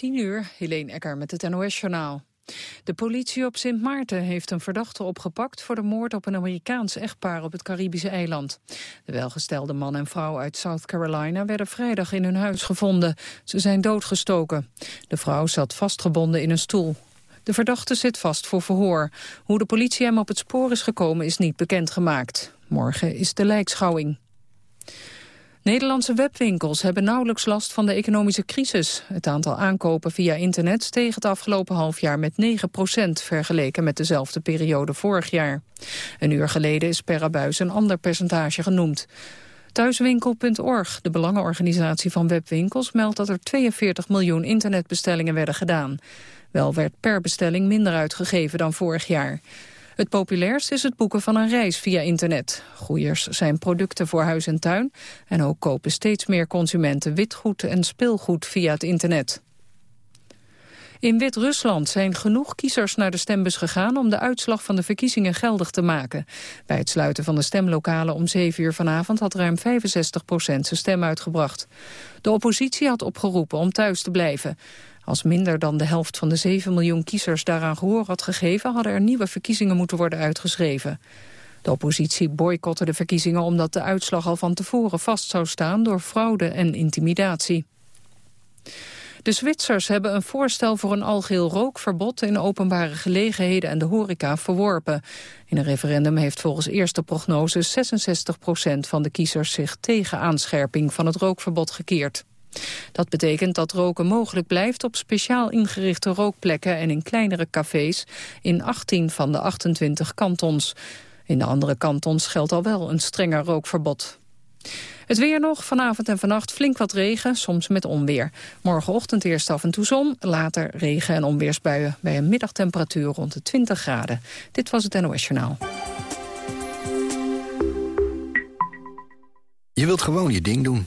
10 uur, Helene Ecker met het NOS-journaal. De politie op Sint Maarten heeft een verdachte opgepakt... voor de moord op een Amerikaans echtpaar op het Caribische eiland. De welgestelde man en vrouw uit South Carolina... werden vrijdag in hun huis gevonden. Ze zijn doodgestoken. De vrouw zat vastgebonden in een stoel. De verdachte zit vast voor verhoor. Hoe de politie hem op het spoor is gekomen is niet bekendgemaakt. Morgen is de lijkschouwing. Nederlandse webwinkels hebben nauwelijks last van de economische crisis. Het aantal aankopen via internet steeg het afgelopen half jaar met 9% vergeleken met dezelfde periode vorig jaar. Een uur geleden is per abuis een ander percentage genoemd. Thuiswinkel.org, de belangenorganisatie van webwinkels, meldt dat er 42 miljoen internetbestellingen werden gedaan. Wel werd per bestelling minder uitgegeven dan vorig jaar. Het populairst is het boeken van een reis via internet. Groeiers zijn producten voor huis en tuin. En ook kopen steeds meer consumenten witgoed en speelgoed via het internet. In Wit-Rusland zijn genoeg kiezers naar de stembus gegaan om de uitslag van de verkiezingen geldig te maken. Bij het sluiten van de stemlokalen om 7 uur vanavond had ruim 65 procent zijn stem uitgebracht. De oppositie had opgeroepen om thuis te blijven. Als minder dan de helft van de 7 miljoen kiezers daaraan gehoor had gegeven... hadden er nieuwe verkiezingen moeten worden uitgeschreven. De oppositie boycotte de verkiezingen omdat de uitslag al van tevoren vast zou staan... door fraude en intimidatie. De Zwitsers hebben een voorstel voor een algeheel rookverbod in openbare gelegenheden en de horeca verworpen. In een referendum heeft volgens eerste prognose 66 procent van de kiezers zich tegen aanscherping van het rookverbod gekeerd. Dat betekent dat roken mogelijk blijft op speciaal ingerichte rookplekken en in kleinere cafés in 18 van de 28 kantons. In de andere kantons geldt al wel een strenger rookverbod. Het weer nog, vanavond en vannacht flink wat regen, soms met onweer. Morgenochtend eerst af en toe zon, later regen en onweersbuien... bij een middagtemperatuur rond de 20 graden. Dit was het NOS Journaal. Je wilt gewoon je ding doen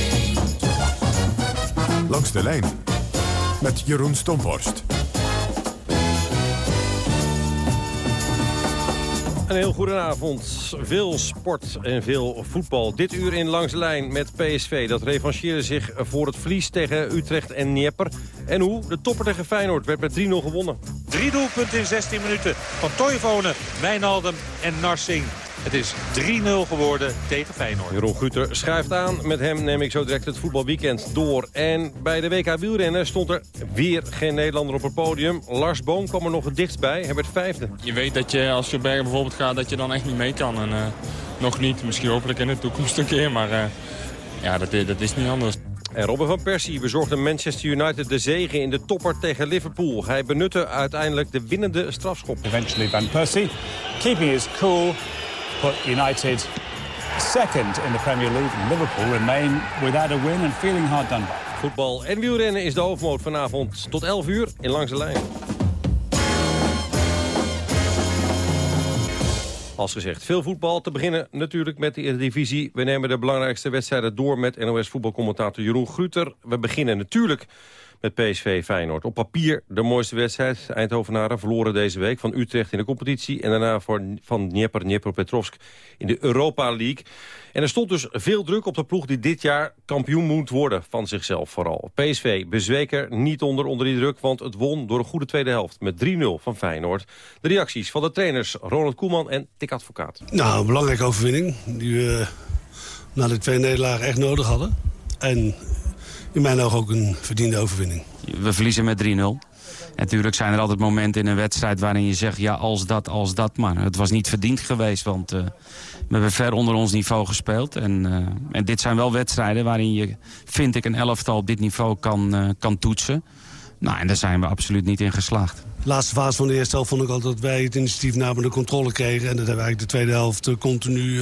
Langs de lijn met Jeroen Stomhorst. Een heel goedenavond. Veel sport en veel voetbal. Dit uur in Langs de Lijn met PSV. Dat revancheerde zich voor het verlies tegen Utrecht en Nieper. En hoe? De topper tegen Feyenoord werd met 3-0 gewonnen. Drie doelpunten in 16 minuten van Toivonen, Wijnaldum en Narsing. Het is 3-0 geworden tegen Feyenoord. Jeroen Guter schrijft aan. Met hem neem ik zo direct het voetbalweekend door. En bij de WK wielrennen stond er weer geen Nederlander op het podium. Lars Boom kwam er nog het dichtst bij. Hij werd vijfde. Je weet dat je als je bergen bijvoorbeeld gaat dat je dan echt niet mee kan. En, uh, nog niet. Misschien hopelijk in de toekomst een keer. Maar uh, ja, dat, dat is niet anders. En Robin van Persie bezorgde Manchester United de zege in de topper tegen Liverpool. Hij benutte uiteindelijk de winnende strafschop. Eventually Van Persie keeping his cool put United second in the Premier League. Liverpool remain without a win and feeling hard done by. Voetbal en wielrennen is de hoofdmoot vanavond tot 11 uur in Langs de Lijn. Als gezegd, veel voetbal. Te beginnen natuurlijk met de Eredivisie. We nemen de belangrijkste wedstrijden door met NOS-voetbalcommentator Jeroen Gruter. We beginnen natuurlijk met PSV Feyenoord. Op papier de mooiste wedstrijd. Eindhovenaren verloren deze week van Utrecht in de competitie... en daarna voor, van Dnieper, Petrovsk in de Europa League. En er stond dus veel druk op de ploeg die dit jaar kampioen moet worden van zichzelf vooral. PSV bezweek er niet onder onder die druk, want het won door een goede tweede helft met 3-0 van Feyenoord. De reacties van de trainers Ronald Koeman en Dick Advocaat. Nou, een belangrijke overwinning die we na de twee nederlagen echt nodig hadden. En in mijn ogen ook een verdiende overwinning. We verliezen met 3-0. Natuurlijk zijn er altijd momenten in een wedstrijd waarin je zegt... ja, als dat, als dat. Maar het was niet verdiend geweest, want uh, we hebben ver onder ons niveau gespeeld. En, uh, en dit zijn wel wedstrijden waarin je, vind ik, een elftal op dit niveau kan, uh, kan toetsen. Nou, en daar zijn we absoluut niet in geslaagd. De laatste fase van de eerste helft vond ik al dat wij het initiatief namen de controle kregen. En dat hebben we eigenlijk de tweede helft continu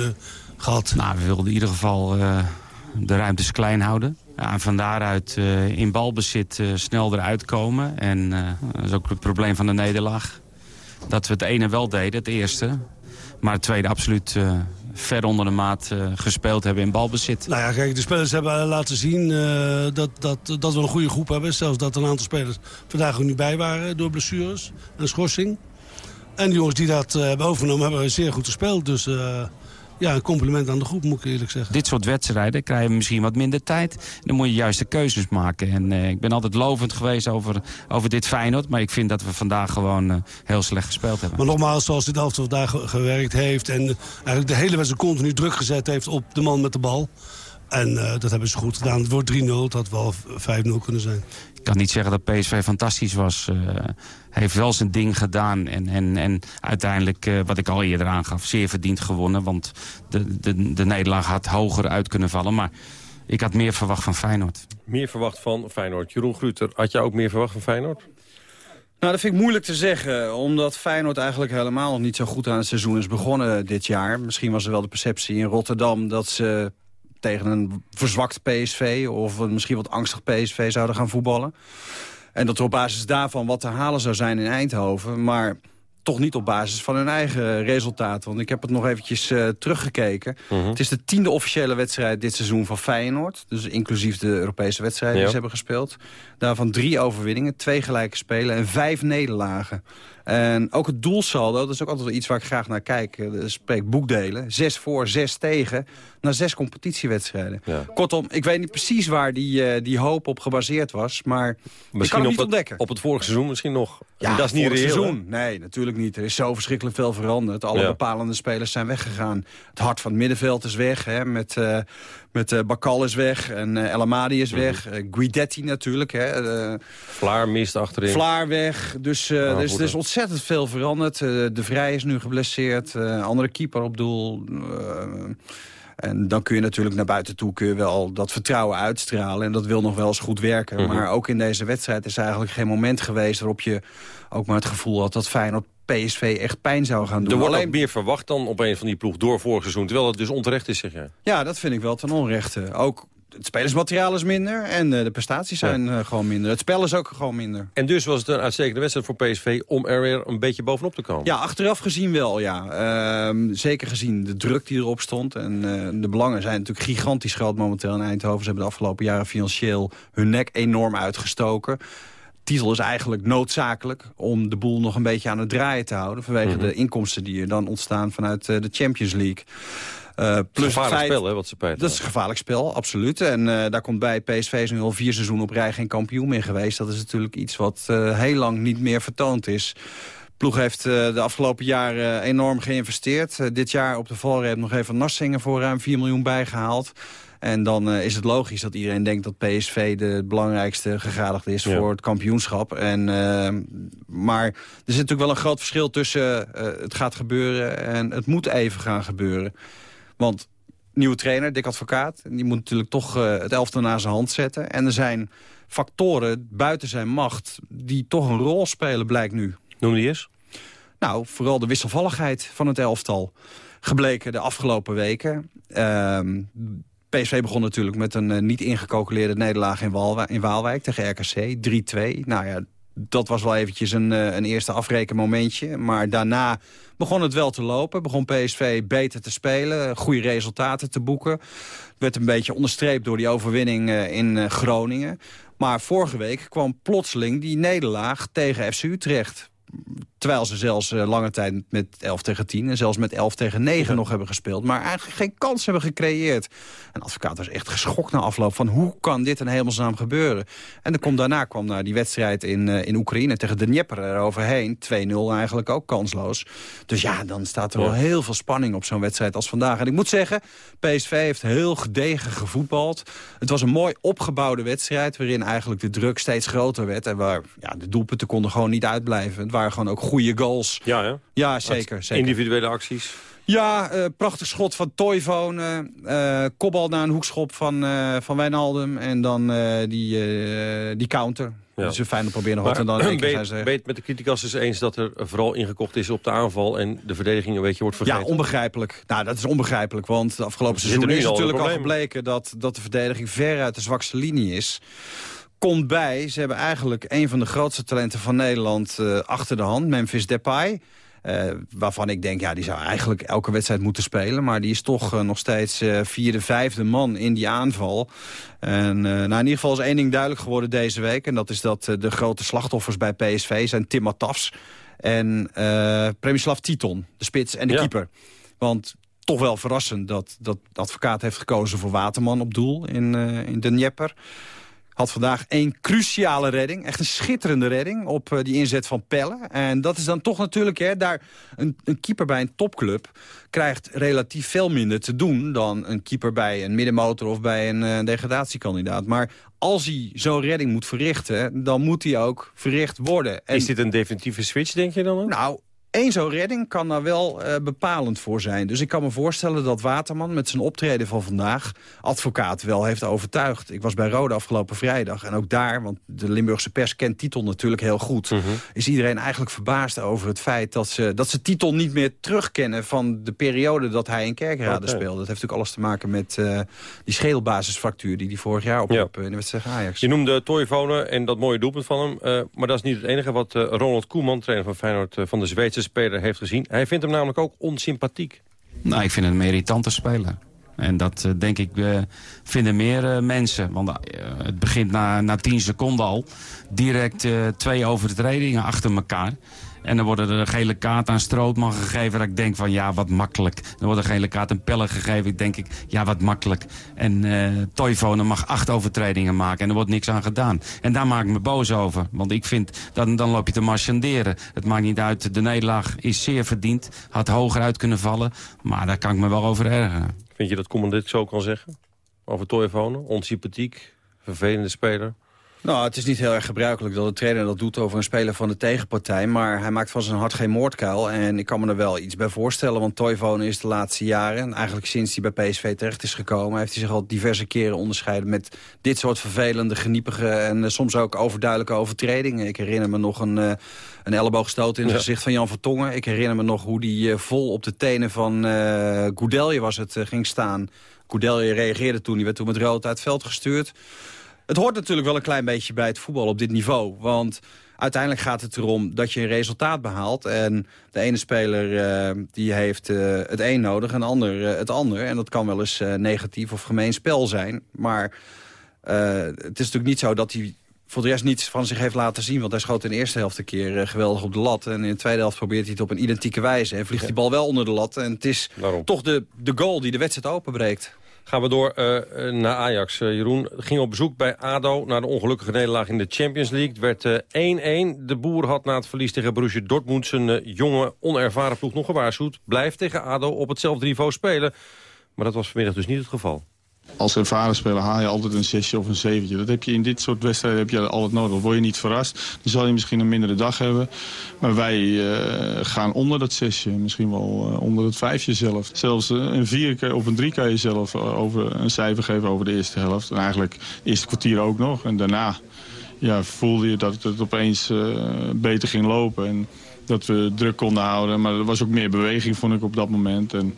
gehad. Nou, we wilden in ieder geval de ruimtes klein houden. Ja, van daaruit uh, in balbezit uh, snel eruit komen. En uh, dat is ook het probleem van de nederlaag. Dat we het ene wel deden, het eerste. Maar het tweede absoluut ver onder de maat gespeeld hebben in balbezit. Nou ja, kijk, de spelers hebben laten zien dat, dat, dat we een goede groep hebben. Zelfs dat een aantal spelers vandaag ook niet bij waren door blessures en schorsing. En die jongens die dat hebben overgenomen hebben zeer goed gespeeld. Dus ja, een compliment aan de groep, moet ik eerlijk zeggen. Dit soort wedstrijden krijgen misschien wat minder tijd. Dan moet je juist de keuzes maken. En uh, ik ben altijd lovend geweest over, over dit Feyenoord. Maar ik vind dat we vandaag gewoon uh, heel slecht gespeeld hebben. Maar nogmaals, zoals dit elftal vandaag gewerkt heeft... en eigenlijk de hele wedstrijd continu druk gezet heeft op de man met de bal... En uh, dat hebben ze goed gedaan. Het wordt 3-0, het had wel 5-0 kunnen zijn. Ik kan niet zeggen dat PSV fantastisch was. Uh, heeft wel zijn ding gedaan. En, en, en uiteindelijk, uh, wat ik al eerder aangaf, zeer verdiend gewonnen. Want de, de, de nederlaag had hoger uit kunnen vallen. Maar ik had meer verwacht van Feyenoord. Meer verwacht van Feyenoord. Jeroen Gruter, had jij ook meer verwacht van Feyenoord? Nou, dat vind ik moeilijk te zeggen. Omdat Feyenoord eigenlijk helemaal nog niet zo goed aan het seizoen is begonnen dit jaar. Misschien was er wel de perceptie in Rotterdam dat ze tegen een verzwakt PSV... of een misschien wat angstig PSV zouden gaan voetballen. En dat er op basis daarvan wat te halen zou zijn in Eindhoven. Maar toch niet op basis van hun eigen resultaten. Want ik heb het nog eventjes uh, teruggekeken. Uh -huh. Het is de tiende officiële wedstrijd dit seizoen van Feyenoord. Dus inclusief de Europese wedstrijden ja. die ze hebben gespeeld. Daarvan drie overwinningen, twee gelijke spelen en vijf nederlagen. En ook het doelsaldo, dat is ook altijd iets waar ik graag naar kijk. Dat spreekt boekdelen. Zes voor, zes tegen, na zes competitiewedstrijden. Ja. Kortom, ik weet niet precies waar die, uh, die hoop op gebaseerd was. Maar misschien ik kan het niet op ontdekken. Het, op het vorige seizoen misschien nog. Ja, dat is niet reëel, seizoen. Nee, natuurlijk niet. Er is zo verschrikkelijk veel veranderd. Alle ja. bepalende spelers zijn weggegaan. Het hart van het middenveld is weg. Hè, met, uh, met uh, Bakal is weg en uh, El Amadi is weg. Mm -hmm. uh, Guidetti natuurlijk. Hè, Vlaar mist achterin. Vlaar weg. Dus er, is, er is ontzettend veel veranderd. de Vrij is nu geblesseerd. andere keeper op doel. En dan kun je natuurlijk naar buiten toe kun je wel dat vertrouwen uitstralen. En dat wil nog wel eens goed werken. Mm -hmm. Maar ook in deze wedstrijd is eigenlijk geen moment geweest... waarop je ook maar het gevoel had dat Feyenoord PSV echt pijn zou gaan doen. Er wordt Alleen... meer verwacht dan op een van die ploeg door vorig seizoen. Terwijl het dus onterecht is, zeg jij. Ja, dat vind ik wel ten onrechte. Ook het spelersmateriaal is minder en uh, de prestaties zijn ja. uh, gewoon minder. Het spel is ook gewoon minder. En dus was het een uitstekende wedstrijd voor PSV om er weer een beetje bovenop te komen? Ja, achteraf gezien wel, ja. Uh, zeker gezien de druk die erop stond. En uh, de belangen zijn natuurlijk gigantisch groot momenteel in Eindhoven. Ze hebben de afgelopen jaren financieel hun nek enorm uitgestoken titel is eigenlijk noodzakelijk om de boel nog een beetje aan het draaien te houden. Vanwege mm -hmm. de inkomsten die er dan ontstaan vanuit de Champions League. Uh, plus gevaarlijk feit, spel, hè, wat ze pijten. Dat is een gevaarlijk spel, absoluut. En uh, daar komt bij, PSV is nu al vier seizoenen op rij geen kampioen meer geweest. Dat is natuurlijk iets wat uh, heel lang niet meer vertoond is. Ploeg heeft de afgelopen jaren enorm geïnvesteerd. dit jaar op de valreep nog even Narsingen voor ruim 4 miljoen bijgehaald. En dan is het logisch dat iedereen denkt dat PSV de belangrijkste gegadigde is ja. voor het kampioenschap. En, uh, maar er zit natuurlijk wel een groot verschil tussen uh, het gaat gebeuren en het moet even gaan gebeuren. Want nieuwe trainer, Dick Advocaat, die moet natuurlijk toch het elftal naar zijn hand zetten. En er zijn factoren buiten zijn macht die toch een rol spelen, blijkt nu. Noem die eens. Nou, vooral de wisselvalligheid van het elftal. Gebleken de afgelopen weken. Uh, PSV begon natuurlijk met een uh, niet ingecalculeerde nederlaag in, Walwijk, in Waalwijk tegen RKC. 3-2. Nou ja, dat was wel eventjes een, uh, een eerste afrekenmomentje. Maar daarna begon het wel te lopen. Begon PSV beter te spelen. Goede resultaten te boeken. Werd een beetje onderstreept door die overwinning uh, in Groningen. Maar vorige week kwam plotseling die nederlaag tegen FC Utrecht Terwijl ze zelfs uh, lange tijd met 11 tegen 10 en zelfs met 11 tegen 9 nog hebben gespeeld. Maar eigenlijk geen kans hebben gecreëerd. En advocaat was echt geschokt na afloop van hoe kan dit een hemelsnaam gebeuren. En dan komt, daarna kwam naar die wedstrijd in, uh, in Oekraïne tegen de Dnieper eroverheen. 2-0 eigenlijk ook kansloos. Dus ja, dan staat er wel heel veel spanning op zo'n wedstrijd als vandaag. En ik moet zeggen, PSV heeft heel gedegen gevoetbald. Het was een mooi opgebouwde wedstrijd waarin eigenlijk de druk steeds groter werd. En waar ja, de doelpunten konden gewoon niet uitblijven. Het waren gewoon ook goede goals. Ja, hè? Ja, zeker. zeker. Individuele acties. Ja, uh, prachtig schot van Toivonen. Uh, kopbal naar een hoekschop van, uh, van Wijnaldum. En dan die, die counter. Ja. Dus fijn proberen nog wat en dan ben, je, met de criticasters eens dat er vooral ingekocht is op de aanval... en de verdediging een beetje wordt vergeten? Ja, onbegrijpelijk. Nou, dat is onbegrijpelijk, want de afgelopen seizoen is natuurlijk al gebleken... Dat, dat de verdediging veruit de zwakste linie is komt bij. Ze hebben eigenlijk een van de grootste talenten van Nederland uh, achter de hand. Memphis Depay. Uh, waarvan ik denk, ja, die zou eigenlijk elke wedstrijd moeten spelen. Maar die is toch uh, nog steeds vierde, vijfde man in die aanval. En nou, in ieder geval is één ding duidelijk geworden deze week. En dat is dat de grote slachtoffers bij PSV zijn Tim Matafs en Premislav Titon, de spits en de ja. keeper. Want toch wel verrassend dat, dat de advocaat heeft gekozen voor Waterman op doel in, in de Dnieper had vandaag één cruciale redding. Echt een schitterende redding op uh, die inzet van Pelle. En dat is dan toch natuurlijk, hè, daar een, een, keeper bij een topclub... krijgt relatief veel minder te doen dan een keeper bij een middenmotor... of bij een uh, degradatiekandidaat. Maar als hij zo'n redding moet verrichten, dan moet hij ook verricht worden. En, is dit een definitieve switch, denk je dan ook? Nou, Eén zo'n redding kan daar wel uh, bepalend voor zijn. Dus ik kan me voorstellen dat Waterman met zijn optreden van vandaag... advocaat wel heeft overtuigd. Ik was bij Rode afgelopen vrijdag. En ook daar, want de Limburgse pers kent titel natuurlijk heel goed... Mhm. is iedereen eigenlijk verbaasd over het feit dat ze, dat ze titel niet meer terugkennen... van de periode dat hij in Kerkrade speelde. Dat heeft natuurlijk alles te maken met uh, die schedelbasisfractuur... die hij vorig jaar opliep ja. in de wedstrijd Ajax. Je noemde Toivonen en dat mooie doelpunt van hem. Uh, maar dat is niet het enige wat Ronald Koeman, trainer van Feyenoord... van de Zweedse speler heeft gezien. Hij vindt hem namelijk ook onsympathiek. Nou, ik vind hem een irritante speler. En dat uh, denk ik uh, vinden meer uh, mensen. Want het begint na, na tien seconden al. Direct twee overtredingen achter elkaar. En dan worden er een gele kaart aan Strootman gegeven. Dat ik denk van ja, wat makkelijk. Dan wordt een gele kaart aan Pelle gegeven. Ik denk ik, ja, wat makkelijk. En uh, Toivonen mag acht overtredingen maken. En er wordt niks aan gedaan. En daar maak ik me boos over. Want ik vind, dan, dan loop je te marchanderen. Het maakt niet uit. De nederlaag is zeer verdiend. Had hoger uit kunnen vallen. Maar daar kan ik me wel over ergeren. Vind je dat Koeman dit zo kan zeggen? Over Toivonen? Onsympathiek? Vervelende speler? Nou, het is niet heel erg gebruikelijk dat de trainer dat doet over een speler van de tegenpartij. Maar hij maakt van zijn hart geen moordkuil. En ik kan me er wel iets bij voorstellen. Want Toivonen is de laatste jaren, eigenlijk sinds hij bij PSV terecht is gekomen... heeft hij zich al diverse keren onderscheiden met dit soort vervelende, geniepige... en uh, soms ook overduidelijke overtredingen. Ik herinner me nog een, uh, een elleboogstoot in het ja. gezicht van Jan Vertongen. Ik herinner me nog hoe die uh, vol op de tenen van uh, Goudelje was het, ging staan. Goudelje reageerde toen, die werd toen met rood uit het veld gestuurd. Het hoort natuurlijk wel een klein beetje bij het voetbal op dit niveau. Want uiteindelijk gaat het erom dat je een resultaat behaalt. En de ene speler uh, die heeft uh, het een nodig en de ander uh, het ander. En dat kan wel eens negatief of gemeen spel zijn. Maar het is natuurlijk niet zo dat hij voor de rest niets van zich heeft laten zien. Want hij schoot in de eerste helft een keer geweldig op de lat. En in de tweede helft probeert hij het op een identieke wijze. En vliegt ja. die bal wel onder de lat. En het is toch de, de goal die de wedstrijd openbreekt. Gaan we door uh, naar Ajax. Uh, Jeroen ging op bezoek bij ADO na de ongelukkige nederlaag in de Champions League. Het werd 1-1. Uh, de boer had na het verlies tegen Borussia Dortmund... zijn jonge, onervaren ploeg nog gewaarschuwd. Blijft tegen ADO op hetzelfde niveau spelen. Maar dat was vanmiddag dus niet het geval. Als ervaren speler haal je altijd een zesje of een zeventje. Dat heb je in dit soort wedstrijden heb je altijd nodig. Word je niet verrast, dan zal je misschien een mindere dag hebben. Maar wij uh, gaan onder dat zesje, misschien wel uh, onder het vijfje zelf. Zelfs een vier of een drie kan je zelf over een cijfer geven over de eerste helft. En eigenlijk het eerste kwartier ook nog. En daarna ja, voelde je dat het opeens beter ging lopen. En dat we druk konden houden. Maar er was ook meer beweging, vond ik, op dat moment. En,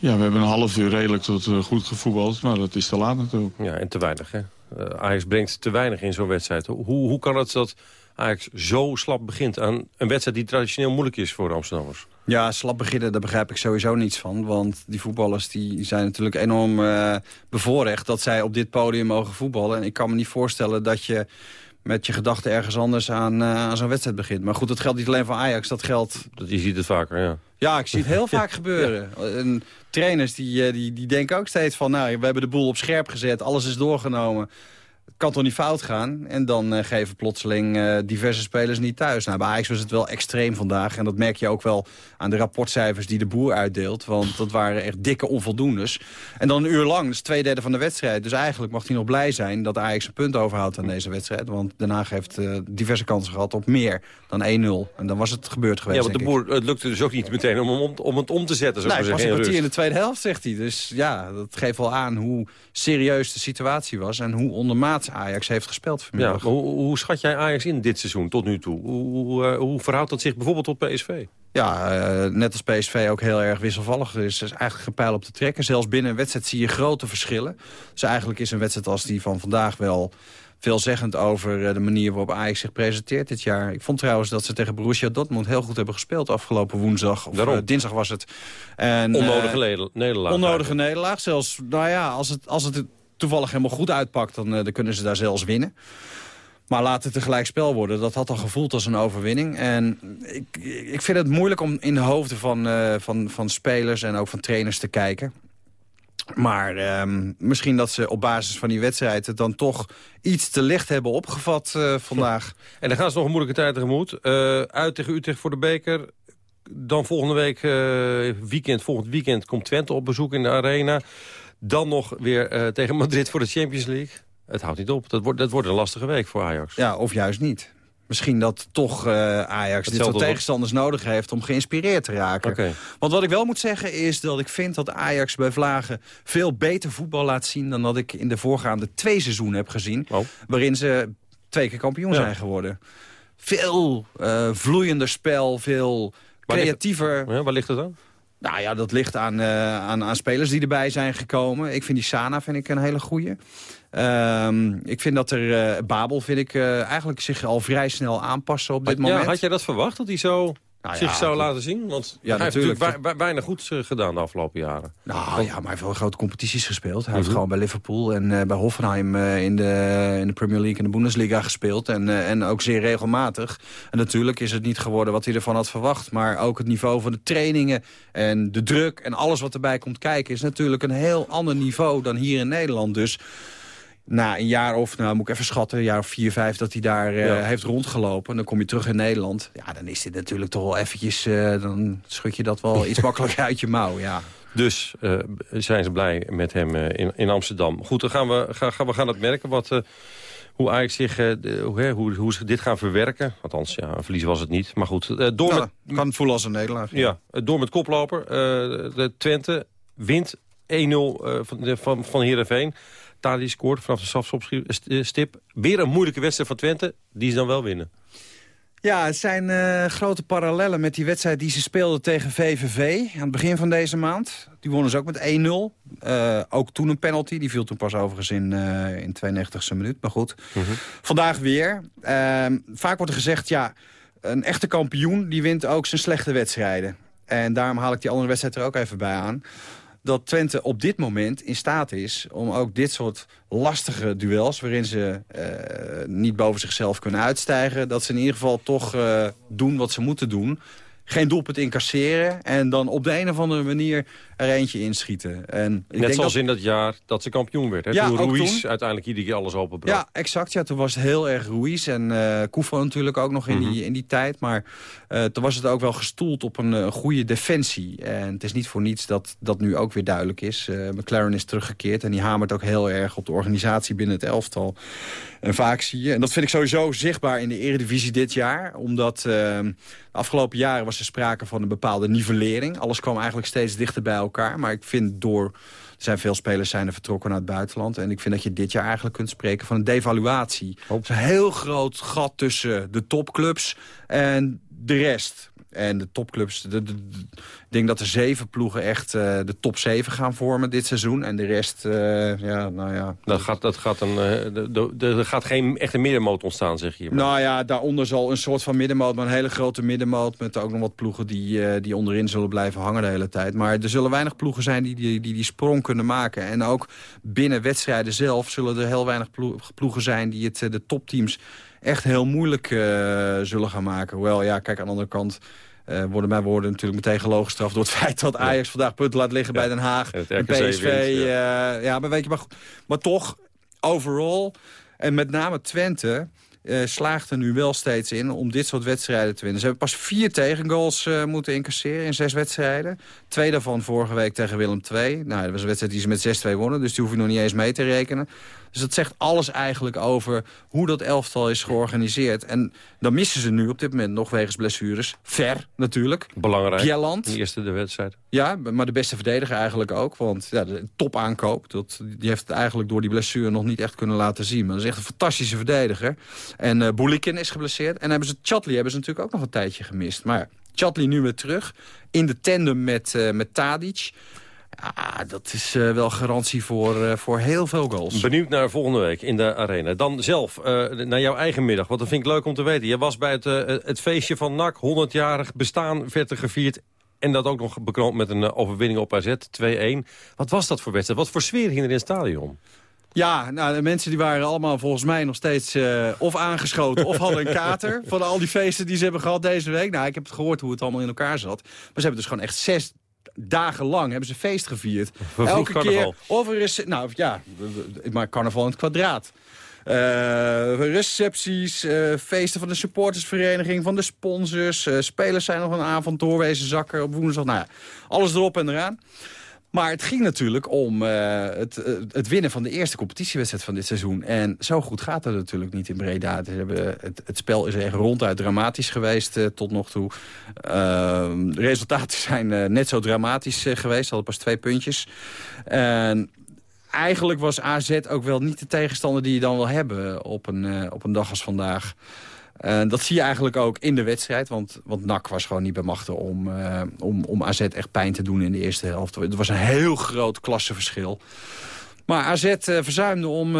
ja, we hebben een half uur redelijk tot uh, goed gevoetbald, maar dat is te laat natuurlijk. Ja, en te weinig, hè? Uh, Ajax brengt te weinig in zo'n wedstrijd. Hoe, hoe kan het dat Ajax zo slap begint aan een wedstrijd die traditioneel moeilijk is voor de Amsterdammers? Ja, slap beginnen, daar begrijp ik sowieso niets van. Want die voetballers die zijn natuurlijk enorm uh, bevoorrecht dat zij op dit podium mogen voetballen. En ik kan me niet voorstellen dat je met je gedachten ergens anders aan, uh, aan zo'n wedstrijd begint. Maar goed, dat geldt niet alleen voor Ajax, dat geldt... Je ziet het vaker, ja. Ja, ik zie het heel vaak gebeuren. En trainers die, die, die denken ook steeds van... nou, we hebben de boel op scherp gezet, alles is doorgenomen kan toch niet fout gaan? En dan uh, geven plotseling uh, diverse spelers niet thuis. Nou, bij Ajax was het wel extreem vandaag. En dat merk je ook wel aan de rapportcijfers die de boer uitdeelt. Want dat waren echt dikke onvoldoendes. En dan een uur lang, dus twee derde van de wedstrijd. Dus eigenlijk mag hij nog blij zijn dat Ajax een punt overhoudt aan deze wedstrijd. Want Den Haag heeft uh, diverse kansen gehad op meer dan 1-0. En dan was het gebeurd geweest, Ja, want de boer, het lukte dus ook niet meteen om, om, om het om te zetten. Nee, was een kwartier in de tweede helft, zegt hij. Dus ja, dat geeft wel aan hoe serieus de situatie was. En hoe Ajax heeft gespeeld vanmiddag. Ja, hoe, hoe, schat jij Ajax in dit seizoen tot nu toe? Hoe, hoe, uh, hoe verhoudt dat zich bijvoorbeeld tot PSV? Ja, uh, net als PSV ook heel erg wisselvallig. Er is eigenlijk gepijl op te trekken. Zelfs binnen een wedstrijd zie je grote verschillen. Dus eigenlijk is een wedstrijd als die van vandaag wel veelzeggend over eh, de manier waarop Ajax zich presenteert dit jaar. Ik vond trouwens dat ze tegen Borussia Dortmund heel goed hebben gespeeld afgelopen woensdag. Of uh, dinsdag was het. En, onnodige uh, nederlaag. Onnodige nederlaag. Zelfs, nou ja, als het, als het toevallig helemaal goed uitpakt, dan, dan kunnen ze daar zelfs winnen. Maar laat het een gelijk spel worden. Dat had al gevoeld als een overwinning. En ik, ik vind het moeilijk om in de hoofden van, uh, van, van spelers en ook van trainers te kijken. Maar um, misschien dat ze op basis van die wedstrijd dan toch iets te licht hebben opgevat uh, vandaag. En dan gaan ze nog een moeilijke tijd tegemoet. Uit tegen Utrecht voor de beker. Dan volgende week, weekend, volgend weekend komt Twente op bezoek in de arena. Dan nog weer tegen Madrid voor de Champions League. Het houdt niet op. Dat wordt, dat wordt een lastige week voor Ajax. Ja, of juist niet. Misschien dat toch uh, Ajax dit soort tegenstanders nodig heeft om geïnspireerd te raken. Okay. Want wat ik wel moet zeggen is dat ik vind dat Ajax bij Vlagen veel beter voetbal laat zien... dan dat ik in de voorgaande twee seizoenen heb gezien. Oh. Waarin ze twee keer kampioen ja. zijn geworden. Veel uh, vloeiender spel, veel creatiever. Waar ligt, ja, waar ligt het dan? Nou ja, dat ligt aan, uh, aan, aan spelers die erbij zijn gekomen. Ik vind die Sana vind ik een hele goeie. Um, ik vind dat er, uh, Babel vind ik uh, eigenlijk zich al vrij snel aanpassen op dit ja, moment. Had jij dat verwacht, dat hij zo nou, zich ja, zou laten zien? Want ja, hij natuurlijk. heeft natuurlijk weinig goed gedaan de afgelopen jaren. Nou Want, ja, maar hij heeft wel grote competities gespeeld. Hij mm -hmm. heeft gewoon bij Liverpool en uh, bij Hoffenheim in, de, in de Premier League en de Bundesliga gespeeld. En, en ook zeer regelmatig. En natuurlijk is het niet geworden wat hij ervan had verwacht. Maar ook het niveau van de trainingen en de druk en alles wat erbij komt kijken... is natuurlijk een heel ander niveau dan hier in Nederland. Dus na een jaar of, nou moet ik even schatten, een jaar of vier, vijf... dat hij daar uh, ja. heeft rondgelopen. Dan kom je terug in Nederland. Ja, dan is dit natuurlijk toch wel eventjes... Uh, dan schud je dat wel iets makkelijker uit je mouw, ja. Dus uh, zijn ze blij met hem in, in Amsterdam. Goed, dan gaan we, gaan, we gaan het merken wat... hoe Ajax zich, hoe, hoe, hoe ze dit gaan verwerken. Althans, ja, een verlies was het niet. Maar goed, door nou, met, kan het voelen als een nederlaag. Ja, ja door met koploper. de Twente wint 1-0 van, van, van Heerenveen. Tadi scoort vanaf de strafschopstip. Weer een moeilijke wedstrijd van Twente. Die ze dan wel winnen. Ja, het zijn uh, grote parallellen met die wedstrijd die ze speelden tegen VVV... aan het begin van deze maand. Die wonnen ze ook met 1-0. Uh, ook toen een penalty. Die viel toen pas overigens in, uh, in 92e minuut. Maar goed, mm -hmm. vandaag weer. vaak wordt er gezegd, ja, een echte kampioen... die wint ook zijn slechte wedstrijden. En daarom haal ik die andere wedstrijd er ook even bij aan dat Twente op dit moment in staat is om ook dit soort lastige duels... waarin ze uh, niet boven zichzelf kunnen uitstijgen... dat ze in ieder geval toch uh, doen wat ze moeten doen. Geen doelpunt incasseren... en dan op de een of andere manier er eentje inschieten. En ik Net denk zoals dat... in dat jaar dat ze kampioen werd. Hè? Ja, toen Ruiz toen. uiteindelijk iedere keer alles openbrak. Ja, exact. Ja, toen was het heel erg Ruiz en uh, Koevo natuurlijk ook nog in, mm -hmm. die, in die tijd. Maar uh, toen was het ook wel gestoeld op een, een, goede defensie. En het is niet voor niets dat dat nu ook weer duidelijk is. Uh, McLaren is teruggekeerd en die hamert ook heel erg op de organisatie binnen het elftal. En vaak zie je, en dat vind ik sowieso zichtbaar in de eredivisie dit jaar. Omdat de afgelopen jaren was er sprake van een bepaalde nivellering. Alles kwam eigenlijk steeds dichter bij elkaar. Maar ik vind door... Er zijn veel spelers zijn er vertrokken naar het buitenland. En ik vind dat je dit jaar eigenlijk kunt spreken van een devaluatie. Er is een heel groot gat tussen de topclubs en de rest. En de topclubs, de, de, de, ik denk dat er zeven ploegen echt uh, de top zeven gaan vormen dit seizoen. En de rest, uh, ja, nou ja. Dat gaat, dat gaat een, uh, er gaat geen echte middenmoot ontstaan, zeg je. Maar. Nou ja, daaronder zal een soort van middenmoot, maar een hele grote middenmoot. Met ook nog wat ploegen die, die onderin zullen blijven hangen de hele tijd. Maar er zullen weinig ploegen zijn die die, die, die sprong kunnen maken. En ook binnen wedstrijden zelf zullen er heel weinig ploegen zijn die het, de topteams echt heel moeilijk zullen gaan maken. Hoewel, ja, kijk, aan de andere kant... Uh, worden mijn woorden natuurlijk meteen gelogen gestraft... door het feit dat Ajax vandaag punten laat liggen bij Den Haag. En PSV, ja. ja. maar weet je, maar, maar toch, overal... en met name Twente uh, slaagt er nu wel steeds in om dit soort wedstrijden te winnen. Ze hebben pas vier tegengoals uh, moeten incasseren in zes wedstrijden. Twee daarvan vorige week tegen Willem II. Nou, dat was een wedstrijd die ze met 6-2 wonnen, dus die hoef je nog niet eens mee te rekenen. Dus dat zegt alles eigenlijk over hoe dat elftal is georganiseerd. En dan missen ze nu op dit moment nog wegens blessures. Ver natuurlijk. Belangrijk. Bjelland. De eerste de wedstrijd. Ja, maar de beste verdediger eigenlijk ook. Want ja, de topaankoop, dat, die heeft het eigenlijk door die blessure nog niet echt kunnen laten zien. Maar dat is echt een fantastische verdediger. En uh, Boulikin is geblesseerd. En hebben ze Chatley hebben ze natuurlijk ook nog een tijdje gemist. Maar Chatley nu weer terug. In de tandem met, uh, met Tadic. Ja, dat is uh, wel garantie voor, uh, voor heel veel goals. Benieuwd naar volgende week in de arena. Dan zelf, uh, naar jouw eigen middag. Want dat vind ik leuk om te weten. Je was bij het, het feestje van NAC, 100-jarig bestaan, werd er gevierd. En dat ook nog bekroond met een overwinning op AZ, 2-1. Wat was dat voor wedstrijd? Wat voor sfeer ging er in het stadion? Ja, nou, de mensen die waren allemaal volgens mij nog steeds uh, of aangeschoten... of hadden een kater van al die feesten die ze hebben gehad deze week. Nou, ik heb het gehoord hoe het allemaal in elkaar zat. Maar ze hebben dus gewoon echt zes dagenlang hebben ze feest gevierd. Elke keer. Of er is, nou ja, maar carnaval in het kwadraat. Uh, recepties, uh, feesten van de supportersvereniging, van de sponsors. Uh, spelers zijn nog een avond doorwezen zakken op woensdag. Nou ja, alles erop en eraan. Maar het ging natuurlijk om uh, het, uh, het, winnen van de eerste competitiewedstrijd van dit seizoen. En zo goed gaat het natuurlijk niet in Breda. Hebben, het, het, spel is echt ronduit dramatisch geweest uh, tot nog toe. Ehm, de resultaten zijn net zo dramatisch geweest. Hadden pas twee puntjes. En eigenlijk was AZ ook wel niet de tegenstander die je dan wil hebben op een, op een dag als vandaag. Uh, dat zie je eigenlijk ook in de wedstrijd. Want, want NAC was gewoon niet bij machten om, uh, om, om AZ echt pijn te doen in de eerste helft. Het was een heel groot klassenverschil. Maar AZ uh, verzuimde om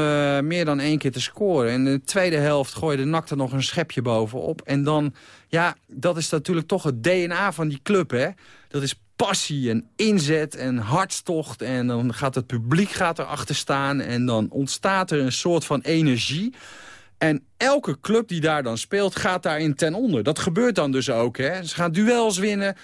meer dan één keer te scoren. In de tweede helft gooide NAC er nog een schepje bovenop. En dan, ja, dat is natuurlijk toch het DNA van die club, hè. Dat is passie en inzet en hartstocht. En dan gaat het publiek gaat erachter staan. En dan ontstaat er een soort van energie... En elke club die daar dan speelt, gaat daarin ten onder. Dat gebeurt dan dus ook. Hè. Ze gaan duels winnen.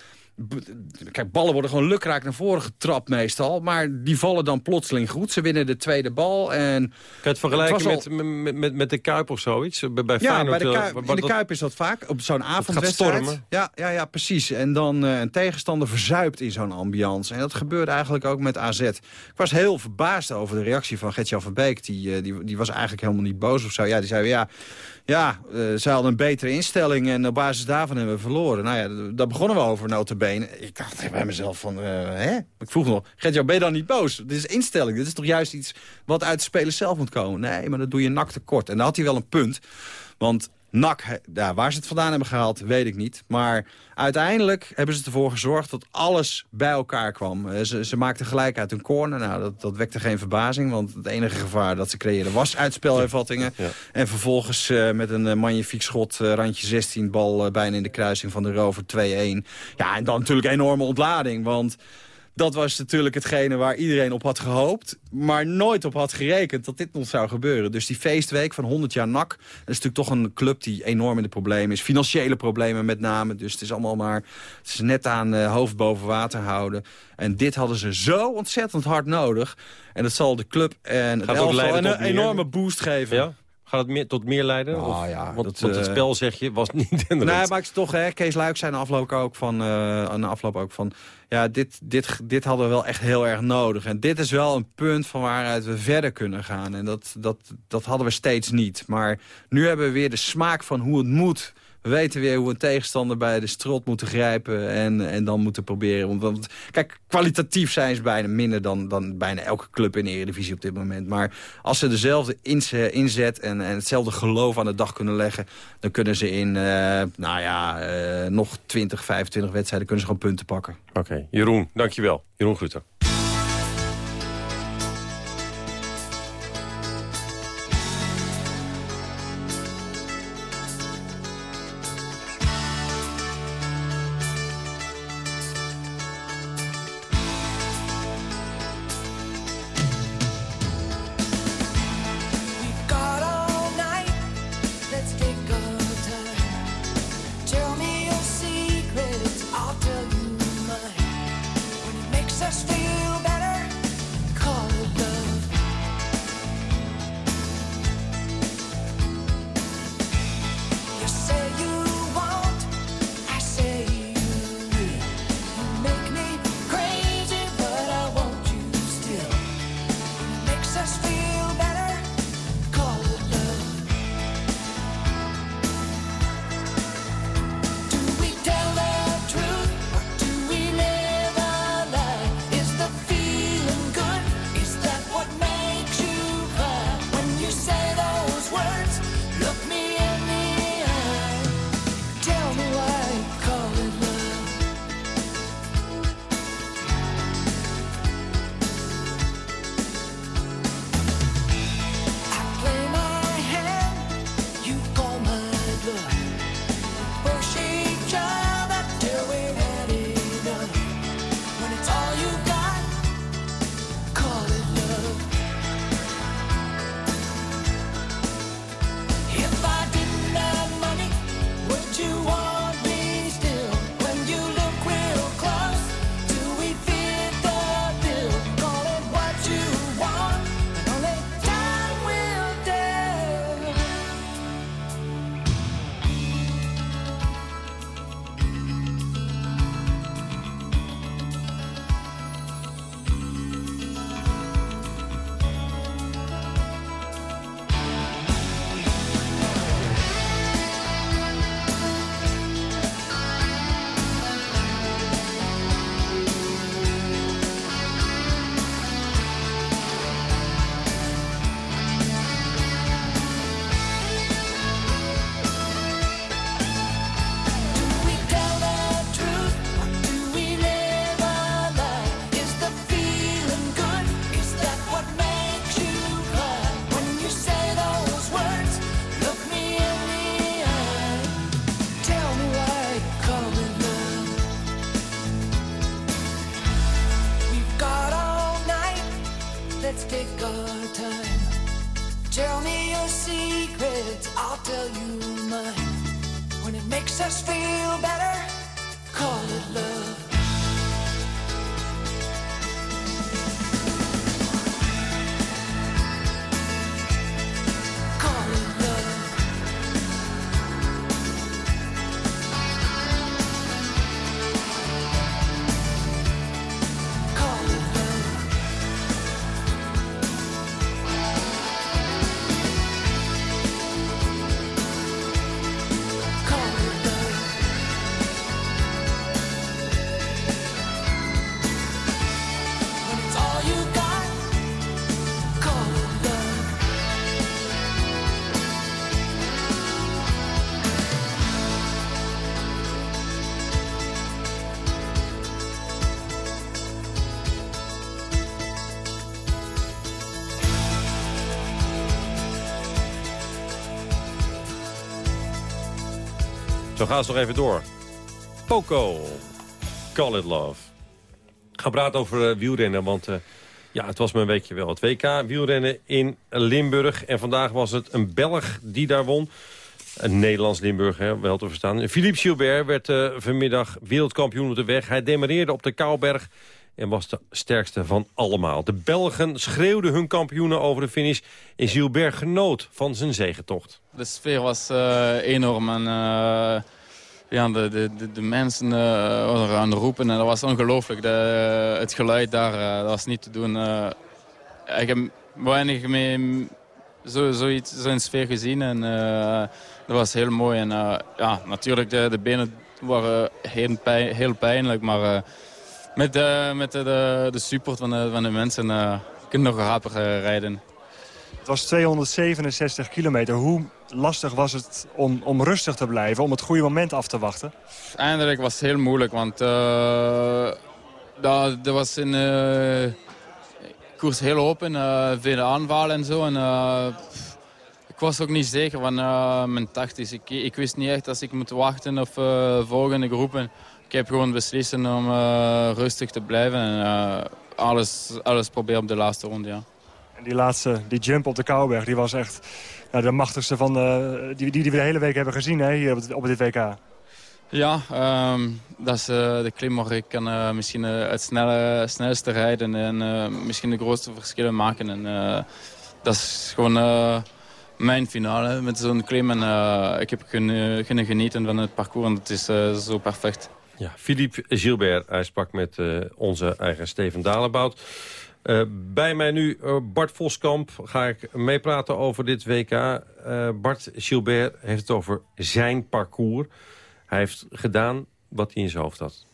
Kijk, ballen worden gewoon lukraak naar voren getrapt meestal. Maar die vallen dan plotseling goed. Ze winnen de tweede bal. En kan je het vergelijken met, met, met, met, de Kuip of zoiets? Bij, ja, bij de Kuip, in de Kuip is dat vaak. Op zo'n avondwedstrijd. Ja, ja, ja, precies. En dan uh, een tegenstander verzuipt in zo'n ambiance. En dat gebeurt eigenlijk ook met AZ. Ik was heel verbaasd over de reactie van Gertjan van Beek. Die, uh, die, die was eigenlijk helemaal niet boos of zo. Ja, die zei, ja, ja, uh, zij hadden een betere instelling en op basis daarvan hebben we verloren. Nou ja, daar begonnen we over, notabene. Ik dacht bij mezelf van, uh, hè? Ik vroeg nog, Gert, ben je dan niet boos? Dit is instelling, dit is toch juist iets wat uit de spelers zelf moet komen? Nee, maar dat doe je nak tekort. En daar had hij wel een punt. Want NAC, ja, waar ze het vandaan hebben gehaald, weet ik niet. Maar uiteindelijk hebben ze ervoor gezorgd dat alles bij elkaar kwam. Eh, ze, ze maakten gelijk uit een corner. Nou, dat, dat wekte geen verbazing, want het enige gevaar dat ze creëerden was uitspelhervattingen. En vervolgens uh, met een uh, magnifiek schot, randje 16, bal bijna in de kruising van de rover 2-1. Ja, en dan natuurlijk enorme ontlading, want dat was natuurlijk hetgene waar iedereen op had gehoopt. Maar nooit op had gerekend dat dit nog zou gebeuren. Dus die feestweek van 100 jaar NAC. Dat is natuurlijk toch een club die enorm in de problemen is. Financiële problemen met name. Dus het is allemaal maar het is net aan uh, hoofd boven water houden. En dit hadden ze zo ontzettend hard nodig. En dat zal de club en het elftal een enorme boost geven. Ja? Gaat het meer, tot meer leiden? Oh, ja, want, dat, want het eh, spel, zeg je, was niet inderdaad. Nee, maar ik toch, hè, Kees Luik zei na afloop ook van, aan de afloop ook van... ja, dit, dit, dit hadden we wel echt heel erg nodig. En dit is wel een punt van waaruit we verder kunnen gaan. En dat, dat, dat hadden we steeds niet. Maar nu hebben we weer de smaak van hoe het moet... We weten weer hoe een tegenstander bij de strot moeten grijpen en, en dan moeten proberen. Want, kijk, kwalitatief zijn ze bijna minder dan, dan bijna elke club in de Eredivisie op dit moment. Maar als ze dezelfde inzet en, en hetzelfde geloof aan de dag kunnen leggen... dan kunnen ze in, uh, nou ja, uh, nog 20, 25 wedstrijden kunnen ze gewoon punten pakken. Oké, Jeroen, dankjewel. Jeroen Gutter. Gaan ze nog even door. Poco, Call It Love. Ik ga praten over eh, wielrennen, want eh, ja, het was mijn weekje wel. Het WK wielrennen in Limburg. En vandaag was het een Belg die daar won. Een Nederlands Limburg, hè, wel te verstaan. Philippe Gilbert werd eh, vanmiddag wereldkampioen op de weg. Hij demareerde op de Kouwberg en was de sterkste van allemaal. De Belgen schreeuwden hun kampioenen over de finish. En Gilbert genoot van zijn zegentocht. De sfeer was enorm en ja, de, de, de, mensen eh, waren roepen en dat was ongelooflijk. De- Het geluid daar, eh, dat was niet te doen. eh. ik heb weinig mee zo, zoiets, zo'n sfeer gezien en eh, dat was heel mooi. En eh, ja, natuurlijk de, de benen waren heel, pijn, heel pijnlijk, maar eh, met, met de, de, support van de, van de mensen uh, kun je nog raper eh, rijden. Het was 267 kilometer. Hoe lastig was het om, om rustig te blijven, om het goede moment af te wachten? Eindelijk was het heel moeilijk, want uh, dat, dat was in uh, koers heel open, uh, vele aanvallen en zo. En, uh, ik was ook niet zeker van mijn tactisch. Ik, ik wist niet echt als ik moet wachten of volgende groepen. Ik heb gewoon beslissen om rustig te blijven en alles, alles proberen op de laatste ronde. Ja. En die laatste, die jump op de Kouwberg, die was echt nou, de machtigste van de, die, die, die we de hele week hebben gezien hè, hier op, het, op dit WK. Ja, um, dat is uh, de klim waar ik kan uh, misschien uh, het snelle, snelste rijden en misschien de grootste verschillen maken. En, dat is gewoon mijn finale met zo'n klim. En ik heb kunnen, kunnen genieten van het parcours en het is zo perfect. Ja, Philippe Gilbert, hij sprak met onze eigen Steven Dalebout. Uh, bij mij nu uh, Bart Voskamp. Ga ik meepraten over dit WK. Uh, Bart Gilbert heeft het over zijn parcours. Hij heeft gedaan wat hij in zijn hoofd had.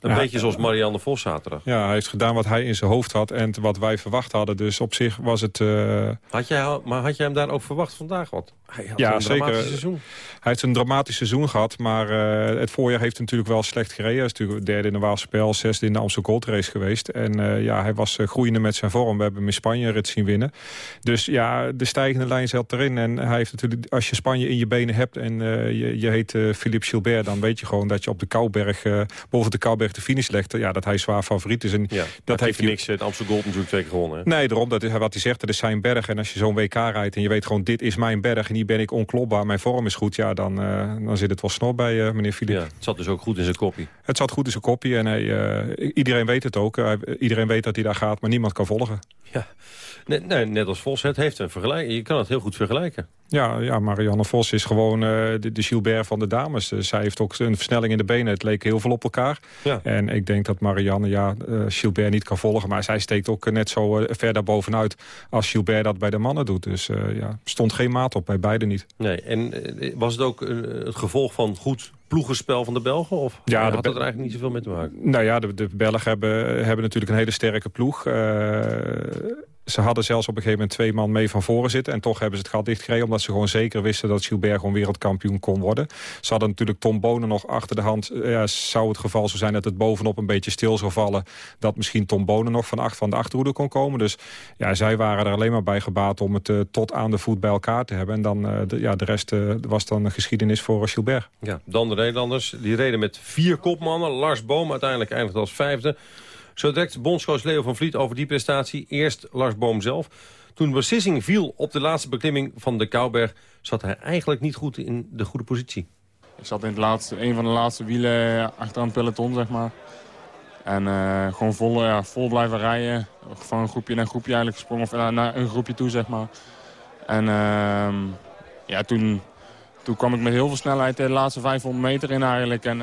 Een ja, beetje zoals Marianne Vos zaterdag. Ja, hij heeft gedaan wat hij in zijn hoofd had en wat wij verwacht hadden. Dus op zich was het... Uh... Had jij, maar had jij hem daar ook verwacht vandaag? Wat? Hij had ja, een zeker. dramatisch seizoen. Hij heeft een dramatisch seizoen gehad. Maar uh, het voorjaar heeft natuurlijk wel slecht gereden. Hij is natuurlijk derde in de Waalspel, zesde in de Amstel Gold Race geweest. En uh, ja, hij was groeiende met zijn vorm. We hebben hem in Spanje een rit zien winnen. Dus ja, de stijgende lijn zat erin. En hij heeft natuurlijk, als je Spanje in je benen hebt en je, je heet Philippe Gilbert... dan weet je gewoon dat je op de Kouberg, boven de Kouberg de finish legt. Ja, dat hij zwaar favoriet is. En ja, dat heeft hij niks. Het Amstel Gold natuurlijk twee keer gewonnen. Hè? Nee, daarom. Dat is wat hij zegt. Dat is zijn berg. En als je zo'n WK rijdt en je weet gewoon, dit is mijn berg... en hier ben ik onklopbaar, mijn vorm is goed... ja, dan, uh, dan zit het wel snor bij uh, meneer Philippe. Ja, het zat dus ook goed in zijn kopie. Het zat goed in zijn kopie en hij, uh, iedereen weet het ook. iedereen weet dat hij daar gaat, maar niemand kan volgen. Ja, net, nee, net als Vos, het heeft een vergelijking. Je kan het heel goed vergelijken. Ja, ja Marianne Vos is gewoon de, de Gilbert van de dames. Zij heeft ook een versnelling in de benen. Het leek heel veel op elkaar. Ja. En ik denk dat Marianne ja, uh, Gilbert niet kan volgen. Maar zij steekt ook net zo ver daarbovenuit als Gilbert dat bij de mannen doet. Dus ja, stond geen maat op bij beiden niet. Nee, en was het ook het gevolg van goed ploegenspel van de Belgen? Of ja, had dat er eigenlijk niet zoveel mee te maken? Nou ja, de, de Belgen hebben, hebben natuurlijk een hele sterke ploeg. Ze hadden zelfs op een gegeven moment twee man mee van voren zitten. En toch hebben ze het gat dichtgereden. Omdat ze gewoon zeker wisten dat Gilbert gewoon wereldkampioen kon worden. Ze hadden natuurlijk Tom Bonen nog achter de hand. Ja, zou het geval zo zijn dat het bovenop een beetje stil zou vallen. Dat misschien Tom Bonen nog van, achter, van de achterhoede kon komen. Dus ja, zij waren er alleen maar bij gebaat om het uh, tot aan de voet bij elkaar te hebben. En dan uh, de, ja, de rest was dan een geschiedenis voor Gilbert. Ja, dan de Nederlanders. Die reden met vier kopmannen. Lars Boom uiteindelijk eindigde als vijfde. Zo direct bondscoach Leo van Vliet over die prestatie. Eerst Lars Boom zelf. Toen de viel op de laatste beklimming van de Kouberg... zat hij eigenlijk niet goed in de goede positie. Ik zat in het laatste, een van de laatste wielen achter een peloton, zeg maar. En uh, gewoon vol, ja, vol blijven rijden. Van groepje naar groepje eigenlijk gesprongen. Of uh, naar een groepje toe, zeg maar. En uh, ja, toen, toen kwam ik met heel veel snelheid de laatste 500 meter in eigenlijk. En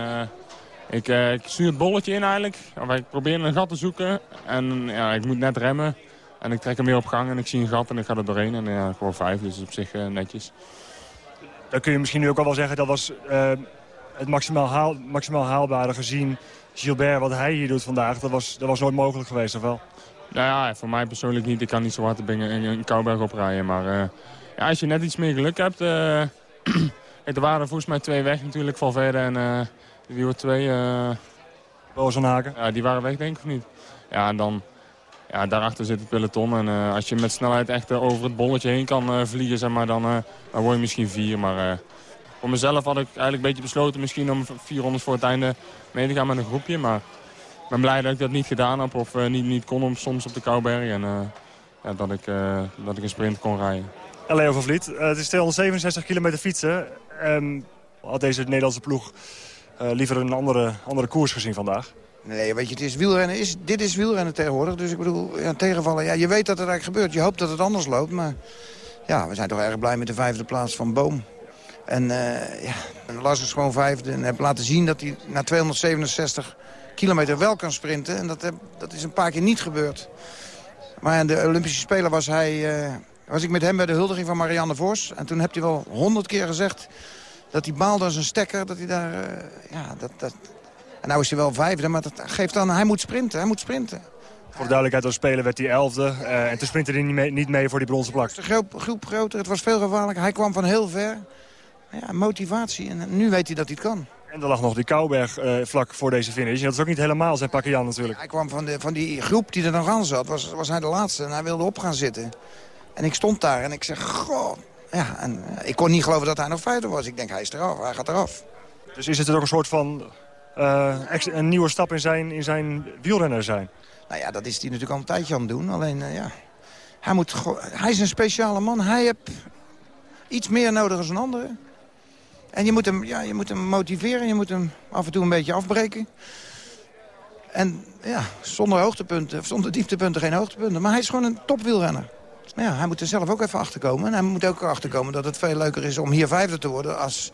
ik, ik stuur het bolletje in eigenlijk. Ik probeer een gat te zoeken. En ja, ik moet net remmen. En ik trek hem weer op gang en ik zie een gat en ik ga er doorheen. En ja, gewoon vijf, dus op zich netjes. Dan kun je misschien nu ook al wel zeggen, dat was het maximaal, haal, maximaal haalbare gezien Gilbert, wat hij hier doet vandaag, dat was, dat was nooit mogelijk geweest, of wel? Nou ja, voor mij persoonlijk niet. Ik kan niet zo hard in een Kouberg oprijden. Maar ja, als je net iets meer geluk hebt... Er waren volgens mij twee weg natuurlijk, Valverde en wie wordt twee? Uh, Haken. Ja, die waren weg denk ik of niet. Ja, en dan... Ja, daarachter zit het peloton. En als je met snelheid echt over het bolletje heen kan vliegen, zeg maar, dan, dan word je misschien vier. Maar voor mezelf had ik eigenlijk een beetje besloten misschien om 400 voor het einde mee te gaan met een groepje. Maar ik ben blij dat ik dat niet gedaan heb of niet, niet kon om, soms op de Kouberg. En ja, dat, ik, dat ik een sprint kon rijden. Leo van Vliet, het is 267 kilometer fietsen. Um, had deze Nederlandse ploeg liever een andere, andere koers gezien vandaag? Nee, weet je, het is wielrennen is, dit is wielrennen tegenwoordig. Dus ik bedoel, ja, tegenvallen, ja, je weet dat het eigenlijk gebeurt. Je hoopt dat het anders loopt, maar ja, we zijn toch erg blij met de vijfde plaats van Boom. En uh, ja, Lars is gewoon vijfde en heb laten zien dat hij na 267 kilometer wel kan sprinten. En dat, dat is een paar keer niet gebeurd. Maar de Olympische Spelen was, hij, uh, was ik met hem bij de huldiging van Marianne Vos. En toen heb hij wel honderd keer gezegd dat hij baalde als een stekker. Dat hij daar, uh, ja, dat, dat... En nou is hij wel vijfde, maar dat geeft aan, hij moet sprinten, hij moet sprinten. Voor de duidelijkheid, als spelen werd hij elfde. Uh, en toen sprintte hij niet mee, niet mee voor die bronzen plak. De groep, groep groter, het was veel gevaarlijker. Hij kwam van heel ver ja, motivatie. En nu weet hij dat hij het kan. En er lag nog die Kouberg uh, vlak voor deze finish. Dat is ook niet helemaal zijn pakje Jan natuurlijk. Hij kwam van, de, van die groep die er nog aan zat. Was, was hij de laatste en hij wilde op gaan zitten. En ik stond daar en ik zeg, goh. Ja, en uh, ik kon niet geloven dat hij nog vijfde was. Ik denk, hij is eraf, hij gaat eraf. Dus is het ook een soort van uh, een nieuwe stap in zijn, in zijn wielrenner zijn? Nou ja, dat is hij natuurlijk al een tijdje aan het doen. Alleen, ja, hij, moet, hij is een speciale man. Hij heeft iets meer nodig dan een andere. En je moet, hem, ja, je moet hem motiveren, je moet hem af en toe een beetje afbreken. En ja, zonder hoogtepunten, zonder dieptepunten geen hoogtepunten. Maar hij is gewoon een topwielrenner. Ja, hij moet er zelf ook even achterkomen. En hij moet ook achterkomen dat het veel leuker is om hier vijfde te worden... als,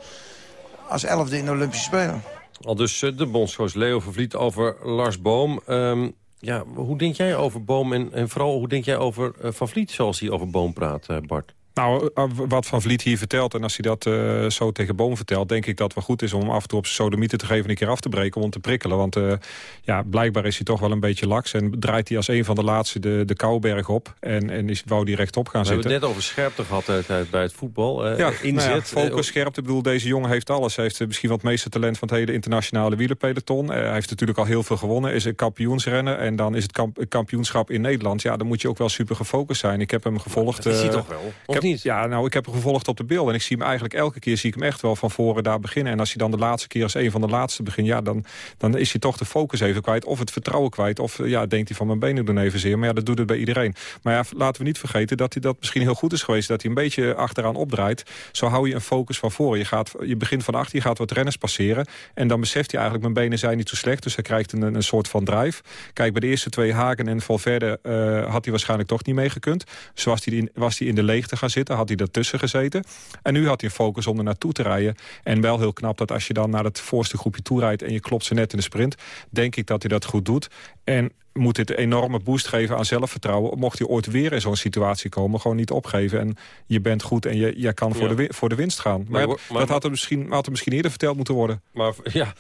als elfde in de Olympische Spelen. Al dus eh, de bondscoach Leo Vervliet over Lars Boom. Um, ja, hoe denk jij over Boom en, en vooral hoe denk jij over uh, Van Vliet zoals hij over Boom praat, uh, Bart? Nou, eh, wat Van Vliet hier vertelt... en als hij dat uh, zo tegen Boom vertelt... denk ik dat het wel goed is om hem af en toe op zijn sodomieten te geven... en een keer af te breken om hem te prikkelen. Want uh, ja, blijkbaar is hij toch wel een beetje laks... en draait hij als een van de laatste de, de Kouberg op... en, en is, wou die rechtop gaan We zitten. We hebben het net over scherpte gehad bij het voetbal. Uh, ja, inzet. Nou ja, focus, scherpte. Ik bedoel, deze jongen heeft alles. Hij heeft misschien wat het meeste talent van het hele internationale wielerpeloton. hij heeft natuurlijk al heel veel gewonnen. Is een kampioensrenner. En dan is het kamp kampioenschap in Nederland. Ja, dan moet je ook wel super gefocust zijn. Ik heb hem gevolgd. Dat is hij toch wel? Niet? Ja, nou, ik heb hem gevolgd op de beeld. En ik zie hem eigenlijk elke keer zie ik hem echt wel van voren daar beginnen. En als hij dan de laatste keer als een van de laatste begint... ja, dan, dan is hij toch de focus even kwijt. Of het vertrouwen kwijt. Of ja, denkt hij van mijn benen doen evenzeer. Maar ja, dat doet het bij iedereen. Maar ja, laten we niet vergeten dat hij dat misschien heel goed is geweest. Dat hij een beetje achteraan opdraait. Zo hou je een focus van voren. Je, gaat, je begint van achter, je gaat wat renners passeren. En dan beseft hij eigenlijk, mijn benen zijn niet zo slecht. Dus hij krijgt een, een soort van drive. Kijk, bij de eerste twee Haken en Valverde uh, had hij waarschijnlijk toch niet meegekund. Dus was hij, in, was hij in de leegte gaan zitten. Had hij daartussen gezeten. En nu had hij een focus om er naartoe te rijden. En wel heel knap dat als je dan naar het voorste groepje toe rijdt... en je klopt ze net in de sprint, denk ik dat hij dat goed doet. En moet dit een enorme boost geven aan zelfvertrouwen. Mocht hij ooit weer in zo'n situatie komen, gewoon niet opgeven. En je bent goed en je, je kan ja. voor, de, voor de winst gaan. Maar, maar, maar dat had er, misschien, had er misschien eerder verteld moeten worden. Maar ja,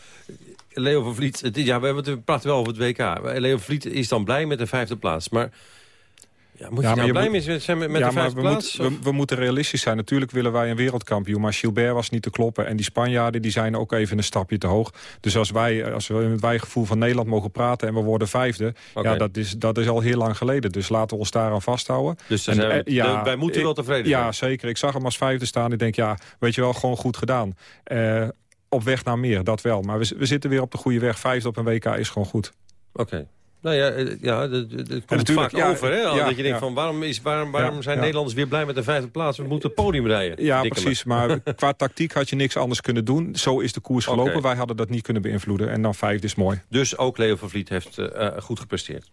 Leo van Vliet, ja, we, hebben het, we praten wel over het WK. Leo Vliet is dan blij met de vijfde plaats. Maar ja, moet je ja, nou blij mee zijn met, met ja, de vijfde we plaats? Moet, we, we, moeten realistisch zijn. Natuurlijk willen wij een wereldkampioen. Maar Gilbert was niet te kloppen. En die Spanjaarden die zijn ook even een stapje te hoog. Dus als wij, als we in het wijgevoel van Nederland mogen praten... en we worden vijfde, okay. ja, dat, is, dat is al heel lang geleden. Dus laten we ons daaraan vasthouden. Dus en, we, ja, wij moeten wel tevreden ja, zijn? Ja, zeker. Ik zag hem als vijfde staan. Ik denk, ja, weet je wel, gewoon goed gedaan. Uh, op weg naar meer, dat wel. Maar we, we zitten weer op de goede weg. Vijfde op een WK is gewoon goed. Oké. Okay. Nou ja, eh, ja het komt vaak ja, over. Hè? ja, dat je denkt van waarom, is, waarom, waarom zijn. Nederlanders weer blij met de vijfde plaats? We moeten het podium rijden. Ja, precies. Maar qua tactiek had je niks anders kunnen doen. Zo is de koers gelopen. Wij hadden dat niet kunnen beïnvloeden. En dan vijfde is mooi. Dus ook Leo van Vliet heeft eh, eh, goed gepresteerd.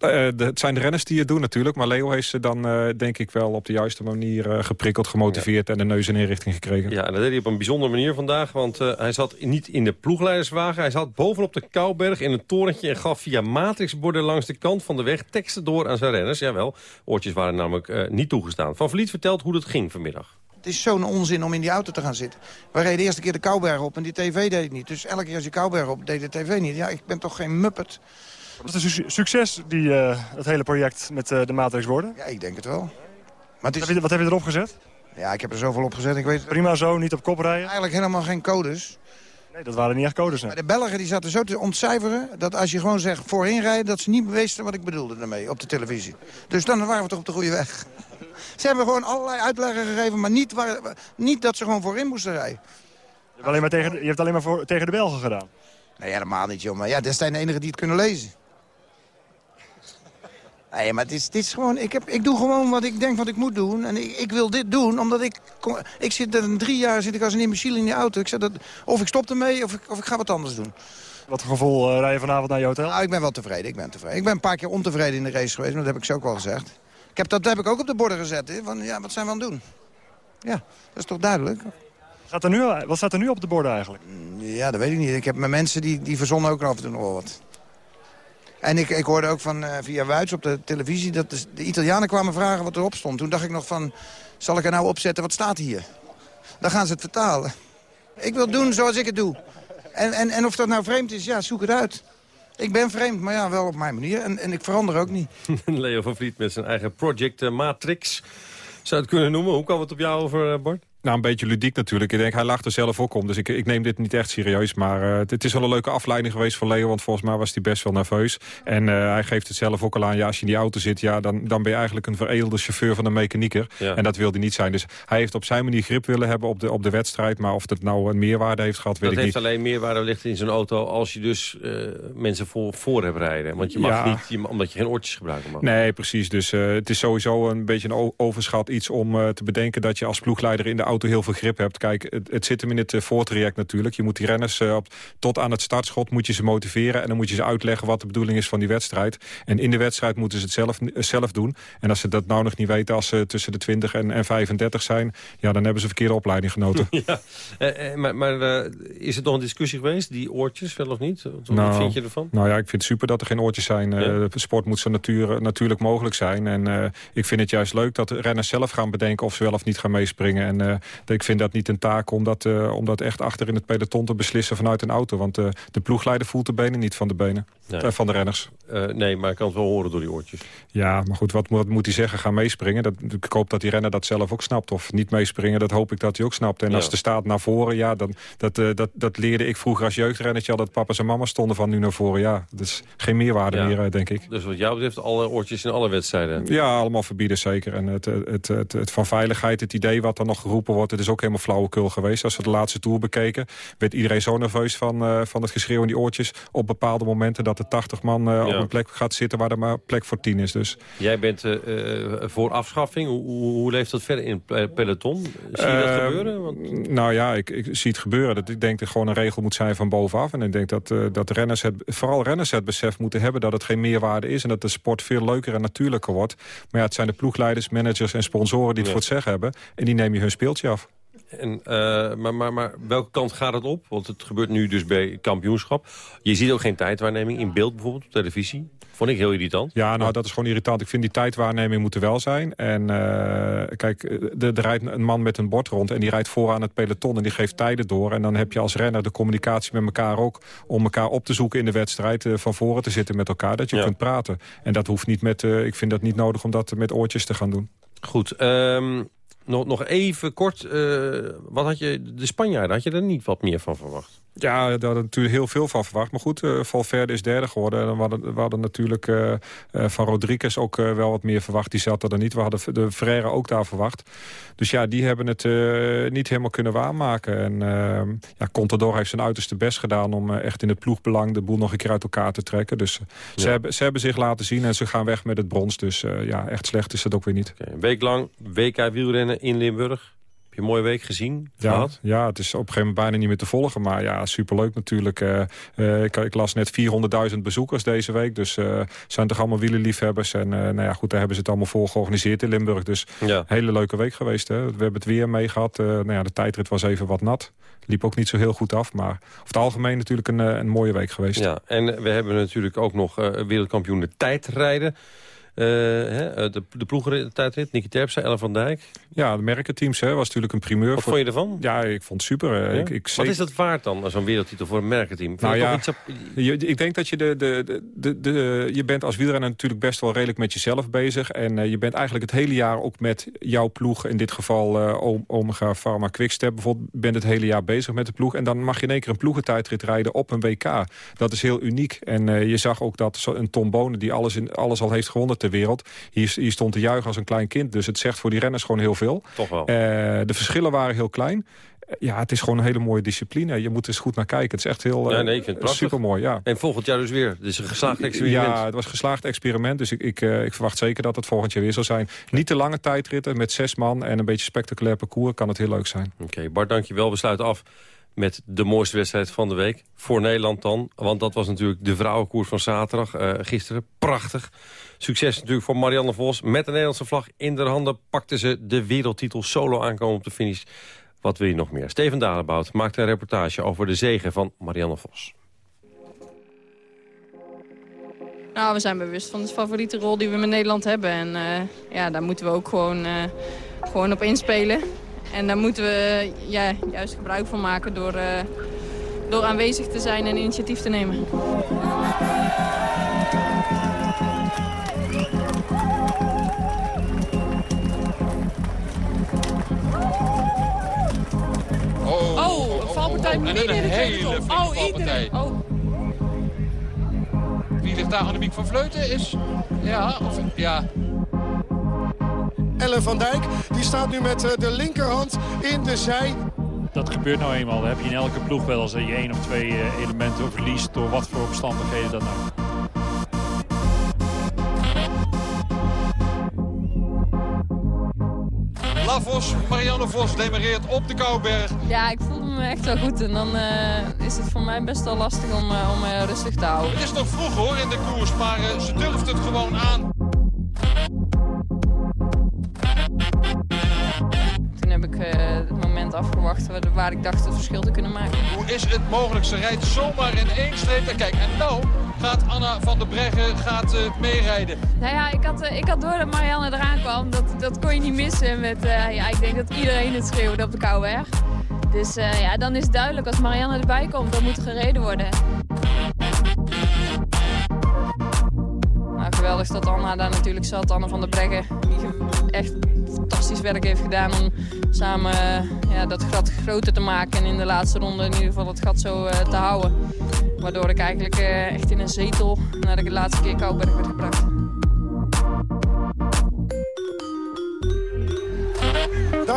Eh, de- het zijn de renners die het doen natuurlijk. Maar Leo heeft ze dan eh, denk ik wel op de juiste manier eh, geprikkeld, gemotiveerd... en de neus in inrichting gekregen. Ja, en dat deed hij op een bijzondere manier vandaag. Want eh, hij zat niet in de ploegleiderswagen. Hij zat bovenop de Kouberg in een torentje... en gaf via matrixborden langs de kant van de weg teksten door aan zijn renners. Jawel, oortjes waren namelijk eh, niet toegestaan. Van Vliet vertelt hoe dat ging vanmiddag. Het is zo'n onzin om in die auto te gaan zitten. We reden de eerste keer de Kouberg op en die tv deed het niet. Dus elke keer als je Kouberg op, deed de tv niet. Ja, ik ben toch geen muppet. Is een su- succes, die, eh, dat hele project met eh, de matrixborden? Ja, ik denk het wel. Maar het is... Heb je, wat heb je erop gezet? Ja, ik heb er zoveel op gezet. Ik weet Prima zo, niet op kop rijden? eigenlijk helemaal geen codes. Nee, dat waren niet echt codes. Maar de Belgen die zaten zo te ontcijferen... dat als je gewoon zegt voorin rijden... dat ze niet wisten wat ik bedoelde daarmee op de televisie. Dus dan waren we toch op de goede weg. Ze hebben gewoon allerlei uitleggen gegeven... maar niet, waar, niet dat ze gewoon voorin moesten rijden. Je hebt alleen maar tegen, je hebt alleen maar voor, tegen de Belgen gedaan. Nee, helemaal niet, joh. Maar ja, dat zijn de enigen die het kunnen lezen. Nee, maar het is, het is gewoon... Ik, heb, ik doe gewoon wat ik denk wat ik moet doen. En ik, ik wil dit doen, omdat ik... Ik zit er drie jaar zit ik als een imbeciel in die auto. Ik zeg dat, of ik stop ermee, of ik, of ik ga wat anders doen. Wat voor gevoel eh, rij je vanavond naar je hotel? Nou, ik ben wel tevreden. Ik ben tevreden. Ik ben een paar keer ontevreden in de race geweest, maar dat heb ik zo ook al gezegd. Ik heb, dat heb ik ook op de borden gezet. Hè, van, ja, wat zijn we aan het doen? Ja, dat is toch duidelijk? Staat er nu, wat staat er nu op de borden eigenlijk? Ja, dat weet ik niet. Ik heb mijn mensen die, die verzonnen ook af en toe nog wel wat. En ik, ik hoorde ook van, eh, via Wuits op de televisie... dat de, de Italianen kwamen vragen wat erop stond. Toen dacht ik nog van, zal ik er nou opzetten, wat staat hier? Dan gaan ze het vertalen. Ik wil doen zoals ik het doe. En, en, en of dat nou vreemd is, ja, zoek het uit. Ik ben vreemd, maar ja, wel op mijn manier. En, en ik verander ook niet. Leo van Vliet met zijn eigen project eh, Matrix. Zou het kunnen noemen? Hoe kwam het op jou over, eh, Bart? Nou, een beetje ludiek natuurlijk. Ik denk, hij lacht er zelf ook om. Dus ik, ik neem dit niet echt serieus. Maar eh, het, is wel een leuke afleiding geweest voor Leo. Want volgens mij was hij best wel nerveus. En eh, hij geeft het zelf ook al aan. Ja, als je in die auto zit, ja, dan, dan ben je eigenlijk een veredelde chauffeur van een mechanieker. Ja. En dat wil hij niet zijn. Dus hij heeft op zijn manier grip willen hebben op de, op de wedstrijd. Maar of het nou een meerwaarde heeft gehad, weet Dat ik heeft niet. alleen meerwaarde wellicht in zijn auto als je dus eh, mensen voor, voor hebt rijden. Want je mag Ja. niet, je, omdat je geen oortjes gebruiken mag. Nee, precies. Dus het is sowieso een beetje een overschat iets om te bedenken... dat je als ploegleider in de auto heel veel grip hebt. Kijk, het, het zit hem in het eh, voortraject natuurlijk. Je moet die renners eh, op, tot aan het startschot moet je ze motiveren... en dan moet je ze uitleggen wat de bedoeling is van die wedstrijd. En in de wedstrijd moeten ze het zelf, eh, zelf doen. En als ze dat nou nog niet weten, als ze tussen de 20 en, en 35 zijn... ja, dan hebben ze verkeerde opleiding genoten. Ja, eh, maar, maar is het nog een discussie geweest, die oortjes, wel of niet? Wat Nou, vind je ervan? Nou ja, ik vind het super dat er geen oortjes zijn. Ja. sport moet zo natuur, natuurlijk mogelijk zijn. En ik vind het juist leuk dat de renners zelf gaan bedenken... of ze wel of niet gaan meespringen. En ik vind dat niet een taak om dat, eh, om dat echt achter in het peloton te beslissen vanuit een auto. Want eh, de ploegleider voelt de benen niet van de benen. Nee. Eh, van de renners. Eh, nee, maar ik kan het wel horen door die oortjes. Ja, maar goed, wat, wat moet hij zeggen? Ga meespringen. Dat, ik hoop dat die renner dat zelf ook snapt. Of niet meespringen, dat hoop ik dat hij ook snapt. En Ja. als de staat naar voren, ja, dan, dat, eh, dat, dat leerde ik vroeger als jeugdrennertje al... dat papa's en mama's stonden van nu naar voren. Ja, dat is geen meerwaarde Ja. meer, eh, denk ik. Dus wat jou betreft, alle oortjes in alle wedstrijden. Ja, allemaal verbieden zeker. En het, het, het, het van veiligheid, het idee wat er nog geroepen wordt... het is ook helemaal flauwekul geweest. Als we de laatste Tour bekeken... werd iedereen zo nerveus van, eh, van het geschreeuw in die oortjes... op bepaalde momenten dat er 80 man eh, op een plek gaat zitten... waar er maar plek voor 10 is. Dus Jij bent eh, voor afschaffing. Hoe, hoe, hoe leeft dat verder in het peloton? Zie je dat gebeuren? Want, Nou ja, ik, ik zie het gebeuren. Dat ik denk dat er gewoon een regel moet zijn van bovenaf. En ik denk dat, dat de renners het, vooral renners het besef moeten hebben... dat het geen meerwaarde is en dat de sport veel leuker en natuurlijker wordt. Maar ja, het zijn de ploegleiders, managers en sponsoren die het Ja. voor het zeggen hebben. En die neem je hun speeltje af. en, eh, maar, maar, maar welke kant gaat het op? Want het gebeurt nu dus bij kampioenschap. Je ziet ook geen tijdwaarneming in beeld bijvoorbeeld op televisie. Vond ik heel irritant. Ja, nou, dat is gewoon irritant. Ik vind die tijdwaarneming moet er wel zijn. En eh, kijk, er, er rijdt een man met een bord rond... en die rijdt vooraan het peloton en die geeft tijden door. En dan heb je als renner de communicatie met elkaar ook... om elkaar op te zoeken in de wedstrijd, eh, van voren te zitten met elkaar. Dat je Ja. kunt praten. En dat hoeft niet met... eh, ik vind dat niet nodig om dat met oortjes te gaan doen. Goed, ehm, nog, nog even kort. eh, wat had je, de Spanjaarden, had je er niet wat meer van verwacht? Ja, daar hadden natuurlijk heel veel van verwacht. Maar goed, uh, Valverde is derde geworden. En we hadden, we hadden natuurlijk uh, uh, van Rodriguez ook wel wat meer verwacht. Die zat er niet. We hadden de Ferreira ook daar verwacht. Dus ja, die hebben het niet helemaal kunnen waarmaken. En ja, Contador heeft zijn uiterste best gedaan... om echt in het ploegbelang de boel nog een keer uit elkaar te trekken. Dus ze, hebben, ze hebben zich laten zien en ze gaan weg met het brons. Dus ja, echt slecht is het ook weer niet. Okay, een week lang WK wielrennen in Limburg een mooie week gezien? Ja, gehad? ja, het is op een gegeven moment bijna niet meer te volgen. Maar ja, superleuk natuurlijk. Uh, uh, ik, ik, las net 400.000 bezoekers deze week. Dus uh, zijn toch allemaal wielenliefhebbers. En nou ja, goed, daar hebben ze het allemaal voor georganiseerd in Limburg. Dus ja. hele leuke week geweest. Hè. We hebben het weer mee gehad. nou ja, de tijdrit was even wat nat. Liep ook niet zo heel goed af. Maar over het algemeen natuurlijk een, een mooie week geweest. Ja, en we hebben natuurlijk ook nog wereldkampioen de tijdrijden. Uh, hè, de, de ploegentijdrit, Nicky Terpstra, Ellen van Dijk. Ja, de merkenteams hè, was natuurlijk een primeur. Wat voor... vond je ervan? Ja, ik vond het super. Ja? Ik, ik Wat is dat waard dan, zo'n wereldtitel voor een merkenteam? Nou ja, op... je, ik denk dat je de, de, de, de, je bent als wielrenner natuurlijk best wel redelijk met jezelf bezig. En uh, je bent eigenlijk het hele jaar ook met jouw ploeg. In dit geval uh, Omega Pharma Quickstep bijvoorbeeld. bent het hele jaar bezig met de ploeg. En dan mag je in één keer een ploegentijdrit rijden op een WK. Dat is heel uniek. En uh, je zag ook dat een Tom Bonen die alles, in, alles al heeft gewonnen ter wereld. Hier, hier stond te juichen als een klein kind. Dus het zegt voor die renners gewoon heel veel. Toch wel. Uh, de verschillen waren heel klein. Ja, het is gewoon een hele mooie discipline. Je moet er eens goed naar kijken. Het is echt heel ja, nee, mooi. Ja. En volgend jaar dus weer. Het is een geslaagd experiment. Ja, het was een geslaagd experiment. Dus ik, ik, ik verwacht zeker dat het volgend jaar weer zal zijn. Niet te lange tijdritten met zes man en een beetje spectaculair parcours. Kan het heel leuk zijn. Oké, okay, Bart, dankjewel. We sluiten af met de mooiste wedstrijd van de week. Voor Nederland dan. Want dat was natuurlijk de vrouwenkoers van zaterdag. Uh, gisteren. Prachtig. Succes natuurlijk voor Marianne Vos. Met de Nederlandse vlag in de handen pakte ze de wereldtitel solo aankomen op de finish. Wat wil je nog meer? Steven Dalebout maakte een reportage over de zegen van Marianne Vos. Nou, we zijn bewust van de favoriete rol die we met Nederland hebben. En uh, ja, daar moeten we ook gewoon, uh, gewoon op inspelen. En daar moeten we ja, juist gebruik van maken door, uh, door aanwezig te zijn en initiatief te nemen. Een valpartij oh, midden in de hele Oh, iedereen. Oh. Wie ligt daar? Annemiek van Vleuten is... Ja, of... Ja, Ellen van Dijk. Die staat nu met de linkerhand in de zij. Dat gebeurt nou eenmaal. Dat heb je in elke ploeg wel als je één of twee elementen verliest door wat voor omstandigheden dan ook. La Vos, Marianne Vos demareert op de Kouwberg. Ja, ik voel me echt wel goed. En dan uh, is het voor mij best wel lastig om, uh, om uh, rustig te houden. Het is nog vroeg hoor in de koers, maar ze durft het gewoon aan. Toen heb ik het moment afgewacht waar ik dacht het verschil te kunnen maken. Hoe is het mogelijk? Ze rijdt zomaar in één streep. Kijk, en nou gaat Anna van der Breggen gaat, uh, meerijden. Nou ja, ik had, uh, ik had door dat Marianne eraan kwam. Dat, dat kon je niet missen. Met, uh, ja, ik denk dat iedereen het schreeuwde op de Kouwberg. Dus ja, dan is het duidelijk als Marianne erbij komt, dan moet er gereden worden. Nou, geweldig dat Anna daar natuurlijk zat. Anna van der Breggen, die echt fantastisch werk heeft gedaan om samen ja, dat gat groter te maken. En in de laatste ronde in ieder geval het gat zo te houden. Waardoor ik eigenlijk echt in een zetel ik de laatste keer Kouwberg werd gebracht.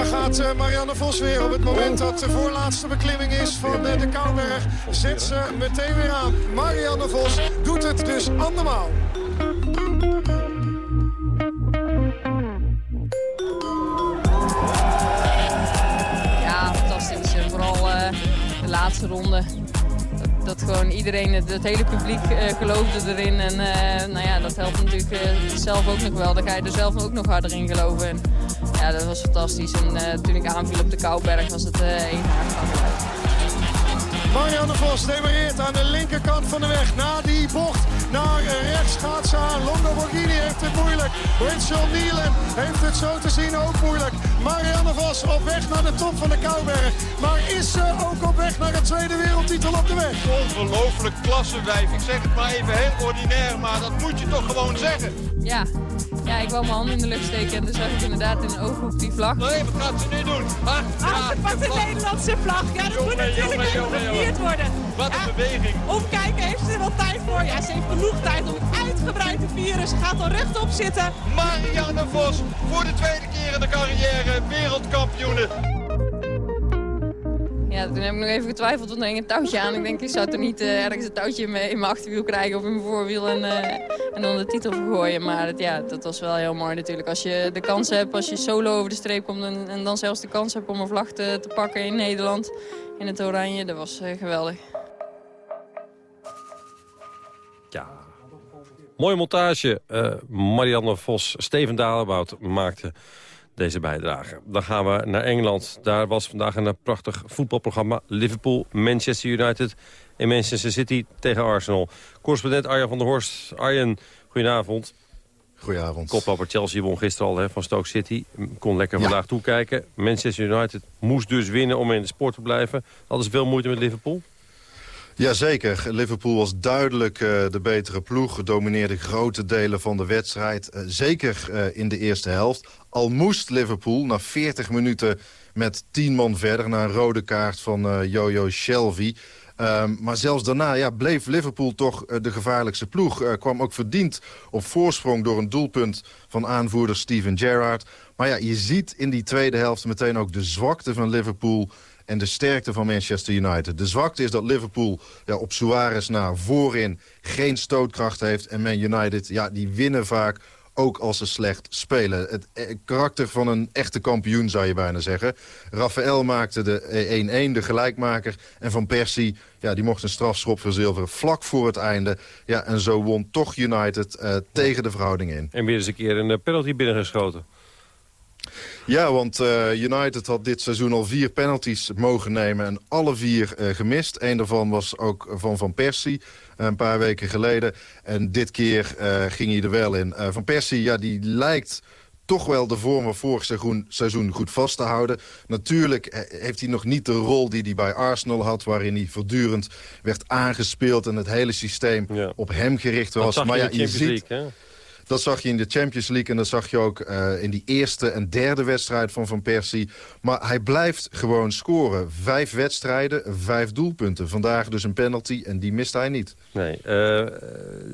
Daar gaat uh, Marianne Vos weer op het moment dat de voorlaatste beklimming is van uh, de Kouwberg. Zet ze meteen weer aan. Marianne Vos doet het dus andermaal. Ja, fantastisch. En vooral de laatste ronde dat gewoon iedereen, het, hele publiek geloofde erin. En nou ja, dat helpt natuurlijk zelf ook nog wel. Dan ga je er zelf ook nog harder in geloven. Ja, dat was fantastisch. En toen ik aanviel op de Kouwberg was het één haak Marianne Vos demareert aan de linkerkant van de weg. Na die bocht naar rechts gaat ze aan. Longo Borghini heeft het moeilijk. Rachel Nielen heeft het zo te zien ook moeilijk. Marianne Vos op weg naar de top van de Kouwberg. Maar is ze ook op weg naar de tweede wereldtitel op de weg? Ongelooflijk klassenwijf. Ik zeg het maar even heel ordinair, maar dat moet je toch gewoon zeggen. Ja, ja, ik wou mijn hand in de lucht steken en toen zag ik inderdaad in een ooghoek die vlag. Nee, wat gaat ze nu doen? Ah, Ah, ze pakt de Nederlandse vlag. Ja, dat moet natuurlijk jongen, even gevierd worden. Wat een Ja, beweging. Omkijken heeft ze er wel tijd voor. Ja, ze heeft genoeg tijd om het uitgebreid te vieren. Ze gaat al rechtop zitten. Marianne Vos, voor de tweede keer in de carrière wereldkampioene. Ja, toen heb ik nog even getwijfeld, want er een touwtje aan. Ik denk, ik zou toch niet eh, ergens een touwtje in mijn, achterwiel krijgen of in mijn voorwiel en, eh, en dan de titel vergooien. Maar het, ja, dat was wel heel mooi natuurlijk. Als je de kans hebt, als je solo over de streep komt en, en dan zelfs de kans hebt om een vlag te, te pakken in Nederland, in het oranje, dat was eh, geweldig. Ja. Mooie montage. Marianne Vos, Steven Dalebout maakte deze bijdrage. Dan gaan we naar Engeland. Daar was vandaag een prachtig voetbalprogramma. Liverpool, Manchester United en Manchester City tegen Arsenal. Correspondent Arjan van der Horst. Arjen, goedenavond. Goedenavond. Koploper Chelsea won gisteren al hè, van Stoke City. Kon lekker vandaag toekijken. Manchester United moest dus winnen om in de sport te blijven. Hadden ze veel moeite met Liverpool? Jazeker, Liverpool was duidelijk eh, de betere ploeg. Domineerde grote delen van de wedstrijd. Eh, zeker eh, in de eerste helft. Al moest Liverpool na 40 minuten met 10 man verder... na een rode kaart van Jojo Shelby. Ehm, maar zelfs daarna ja, bleef Liverpool toch de gevaarlijkste ploeg. Kwam ook verdiend op voorsprong door een doelpunt van aanvoerder Steven Gerrard. Maar ja, je ziet in die tweede helft meteen ook de zwakte van Liverpool en de sterkte van Manchester United. De zwakte is dat Liverpool ja, op Suarez na voorin geen stootkracht heeft. En Man United, ja, die winnen vaak ook als ze slecht spelen. Het eh, karakter van een echte kampioen zou je bijna zeggen. Rafael maakte de 1-1, de gelijkmaker. En Van Persie, ja, die mocht een strafschop verzilveren vlak voor het einde. Ja, en zo won toch United eh, tegen de verhouding in. En weer eens een keer een eh, penalty binnengeschoten. Ja, want eh, United had dit seizoen al vier penalties mogen nemen en alle vier eh, gemist. Eén daarvan was ook van Van Persie, eh, een paar weken geleden. En dit keer eh, ging hij er wel in. Van Persie, ja, die lijkt toch wel de vorm van vorig seizoen, seizoen goed vast te houden. Natuurlijk heeft hij nog niet de rol die hij bij Arsenal had... waarin hij voortdurend werd aangespeeld en het hele systeem op hem gericht was. maar ja, je ziet... League? Dat zag je in de Champions League en dat zag je ook eh, in die eerste en derde wedstrijd van Van Persie. Maar hij blijft gewoon scoren. Vijf wedstrijden, vijf doelpunten. Vandaag dus een penalty en die mist hij niet. Nee, eh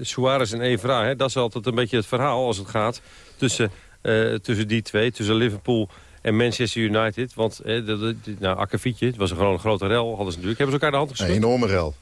Suarez en Evra, hè, dat is altijd een beetje het verhaal als het gaat tussen, eh, tussen die twee, tussen Liverpool en Manchester United. Want eh, de- nou, Akkefietje, het was een gewoon een grote rel, hadden ze natuurlijk. Hebben ze elkaar de hand Een geschud? enorme rel.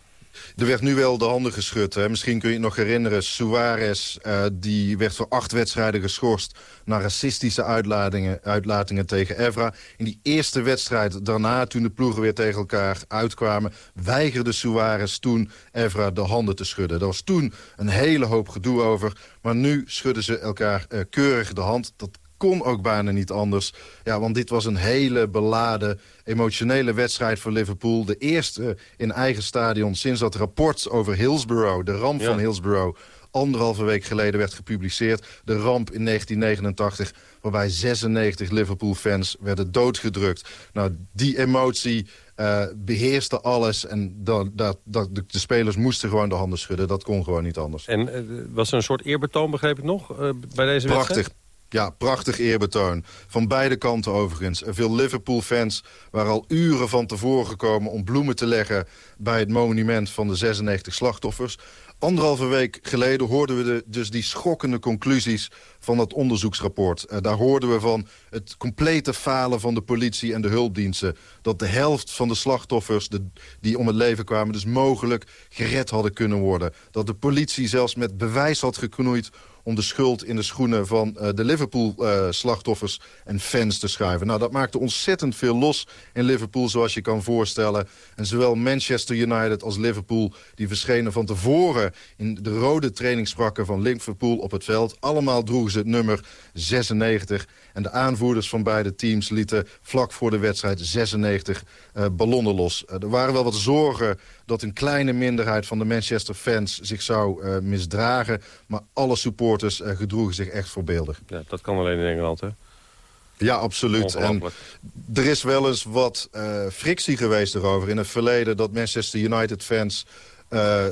Er werd nu wel de handen geschud. Misschien kun je het nog herinneren. Suarez eh, die werd voor acht wedstrijden geschorst... na racistische uitlatingen, uitlatingen tegen Evra. In die eerste wedstrijd daarna, toen de ploegen weer tegen elkaar uitkwamen... weigerde Suarez toen Evra de handen te schudden. Daar was toen een hele hoop gedoe over. Maar nu schudden ze elkaar eh, keurig de hand. Dat kon ook bijna niet anders. Ja, want dit was een hele beladen, emotionele wedstrijd voor Liverpool. De eerste in eigen stadion sinds dat rapport over Hillsborough, de ramp van Hillsborough, anderhalve week geleden werd gepubliceerd. De ramp in 1989, waarbij 96 Liverpool-fans werden doodgedrukt. Nou, die emotie eh, beheerste alles en dat, dat, dat, de, spelers moesten gewoon de handen schudden. Dat kon gewoon niet anders. En eh, was er een soort eerbetoon, begreep ik nog, eh, bij deze Prachtig. wedstrijd? Ja, prachtig eerbetoon. Van beide kanten overigens. En Veel Liverpool-fans waren al uren van tevoren gekomen... om bloemen te leggen bij het monument van de 96 slachtoffers. Anderhalve week geleden hoorden we de, dus die schokkende conclusies van dat onderzoeksrapport. Eh, daar hoorden we van het complete falen van de politie en de hulpdiensten. Dat de helft van de slachtoffers die om het leven kwamen... dus mogelijk gered hadden kunnen worden. Dat de politie zelfs met bewijs had geknoeid om de schuld in de schoenen van eh, de Liverpool-slachtoffers en fans te schuiven. Nou, dat maakte ontzettend veel los in Liverpool, zoals je kan voorstellen. En zowel Manchester United als Liverpool, die verschenen van tevoren... in de rode trainingsprakken van Liverpool op het veld. Allemaal droegen ze het nummer 96. En de aanvoerders van beide teams lieten vlak voor de wedstrijd 96 eh, ballonnen los. Eh, er waren wel wat zorgen dat een kleine minderheid van de Manchester-fans zich zou eh, misdragen. Maar alle supporters eh, gedroegen zich echt voorbeeldig. Ja, dat kan alleen in Engeland, hè? Ja, absoluut. En er is wel eens wat eh, frictie geweest erover in het verleden... dat Manchester United-fans eh,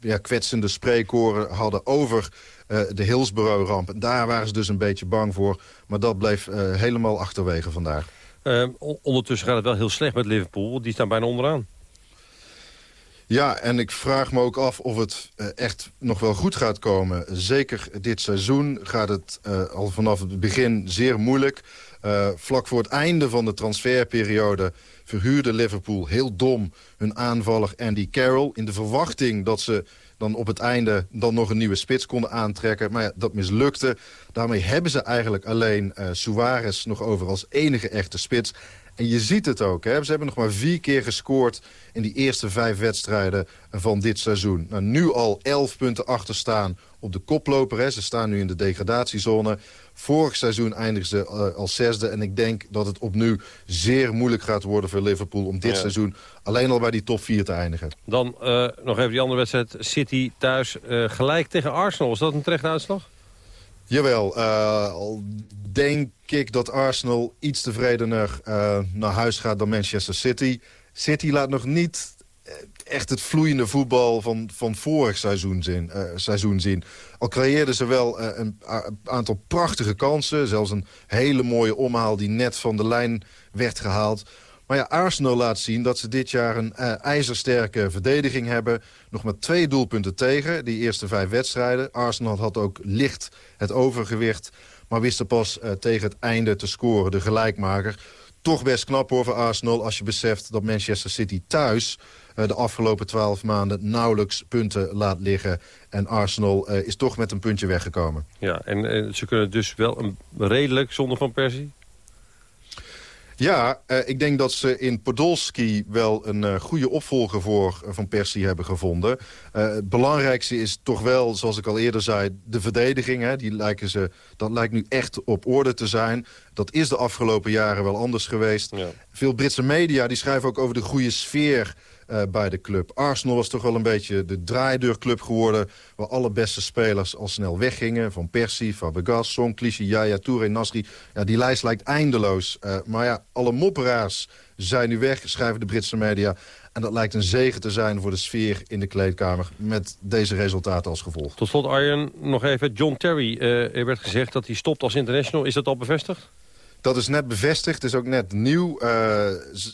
ja, kwetsende spreekkoren hadden over uh, de Hillsborough-ramp. En daar waren ze dus een beetje bang voor. Maar dat bleef uh, helemaal achterwege vandaag. ondertussen gaat het wel heel slecht met Liverpool. Die staan bijna onderaan. Ja, en ik vraag me ook af of het uh, echt nog wel goed gaat komen. Zeker dit seizoen gaat het uh, al vanaf het begin zeer moeilijk. Uh, vlak voor het einde van de transferperiode verhuurde Liverpool heel dom hun aanvaller Andy Carroll... in de verwachting dat ze dan op het einde dan nog een nieuwe spits konden aantrekken. Maar ja, dat mislukte. Daarmee hebben ze eigenlijk alleen uh, Suarez nog over als enige echte spits. En je ziet het ook. Hè? Ze hebben nog maar vier keer gescoord in die eerste vijf wedstrijden van dit seizoen. Nou, nu al elf punten achter staan op de koploper. Hè. Ze staan nu in de degradatiezone. Vorig seizoen eindigden ze uh, als zesde. En ik denk dat het opnieuw zeer moeilijk gaat worden voor Liverpool... om dit ja. seizoen alleen al bij die top 4 te eindigen. Dan uh, nog even die andere wedstrijd. City thuis uh, gelijk tegen Arsenal. Is dat een terechte uitslag? Jawel, al denk ik dat Arsenal iets tevredener naar huis gaat dan Manchester City. City laat nog niet echt het vloeiende voetbal van, van vorig seizoen zien, seizoen zien. Al creëerden ze wel een aantal prachtige kansen. Zelfs een hele mooie omhaal die net van de lijn werd gehaald. Maar ja, Arsenal laat zien dat ze dit jaar een uh, ijzersterke verdediging hebben. Nog maar twee doelpunten tegen, die eerste vijf wedstrijden. Arsenal had ook licht het overgewicht. Maar wist er pas tegen het einde te scoren, de gelijkmaker. Toch best knap hoor voor Arsenal als je beseft dat Manchester City thuis de afgelopen twaalf maanden nauwelijks punten laat liggen. En Arsenal is toch met een puntje weggekomen. Ja, en, en ze kunnen dus wel een redelijk zonder Van Persie? Ja, uh, ik denk dat ze in Podolski wel een uh, goede opvolger voor uh, Van Persie hebben gevonden. het belangrijkste is toch wel, zoals ik al eerder zei, de verdediging. Hè. Die lijken ze, dat lijkt nu echt op orde te zijn. Dat is de afgelopen jaren wel anders geweest. Ja. Veel Britse media die schrijven ook over de goede sfeer uh, bij de club. Arsenal was toch wel een beetje de draaideurclub geworden... waar alle beste spelers al snel weggingen. Van Persie, Fabregas, Son, Clichy, Yaya, Touré, Nasri. Ja, die lijst lijkt eindeloos. Uh, maar ja, alle mopperaars zijn nu weg, schrijven de Britse media. En dat lijkt een zegen te zijn voor de sfeer in de kleedkamer... met deze resultaten als gevolg. Tot slot, Arjen, nog even. John Terry, uh, er werd gezegd dat hij stopt als international. Is dat al bevestigd? Dat is net bevestigd, is ook net nieuw. Uh,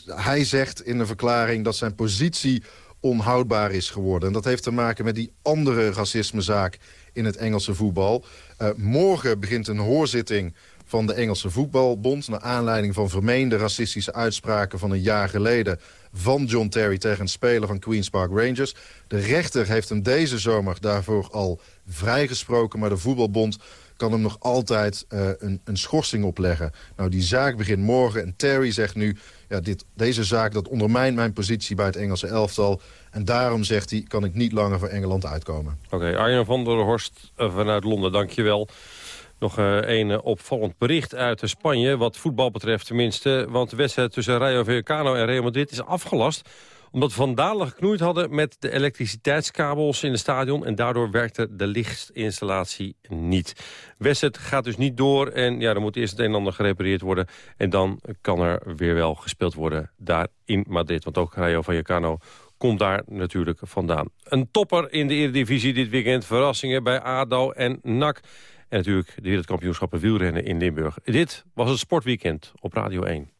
hij zegt in een verklaring dat zijn positie onhoudbaar is geworden. En dat heeft te maken met die andere racismezaak in het Engelse voetbal. Uh, morgen begint een hoorzitting van de Engelse Voetbalbond... naar aanleiding van vermeende racistische uitspraken van een jaar geleden... van John Terry tegen een speler van Queen's Park Rangers. De rechter heeft hem deze zomer daarvoor al vrijgesproken... maar de Voetbalbond kan hem nog altijd uh, een, een schorsing opleggen. Nou, die zaak begint morgen en Terry zegt nu... Ja, dit, deze zaak dat ondermijnt mijn positie bij het Engelse elftal. En daarom, zegt hij, kan ik niet langer voor Engeland uitkomen. Oké, okay, Arjen van der Horst uh, vanuit Londen, dankjewel. Nog uh, een opvallend bericht uit Spanje, wat voetbal betreft tenminste. Want de wedstrijd tussen Rayo Vallecano en Real Madrid is afgelast omdat vandalen geknoeid hadden met de elektriciteitskabels in het stadion... en daardoor werkte de lichtinstallatie niet. Wedstrijd gaat dus niet door en ja, dan moet eerst het een en ander gerepareerd worden... en dan kan er weer wel gespeeld worden daar in Madrid. Want ook Rayo Vallecano komt daar natuurlijk vandaan. Een topper in de Eredivisie dit weekend. Verrassingen bij ADO en NAC. En natuurlijk de wereldkampioenschappen wielrennen in Limburg. Dit was het sportweekend op Radio 1.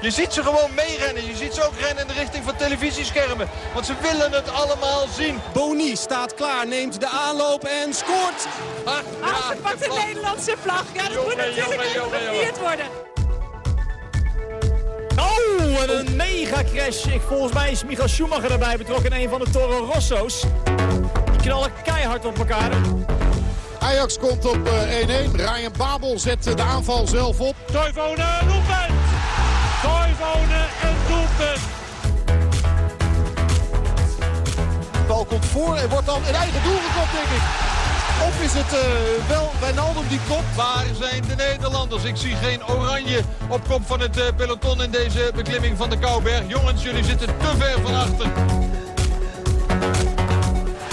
Je ziet ze gewoon meerennen. Je ziet ze ook rennen in de richting van televisieschermen. Want ze willen het allemaal zien. Boni staat klaar, neemt de aanloop en scoort. Ah, ja, ah, ze pakt de Nederlandse vlag. Ja, dat jongen, moet natuurlijk even gevierd worden. Oh, en een mega crash. Ik, volgens mij is Michael Schumacher erbij betrokken. Een van de Toro Rosso's. Die knallen keihard op elkaar. Ajax komt op 1-1. Ryan Babel zet de aanval zelf op. Toivonen, doelpunt! Toivonen en doelpunt. De bal komt voor en wordt dan een eigen doel gekopt, denk ik. Of is het uh, wel Wijnaldum die kopt? Waar zijn de Nederlanders? Ik zie geen oranje op kop van het uh, peloton in deze beklimming van de Kouberg. Jongens, jullie zitten te ver van achter.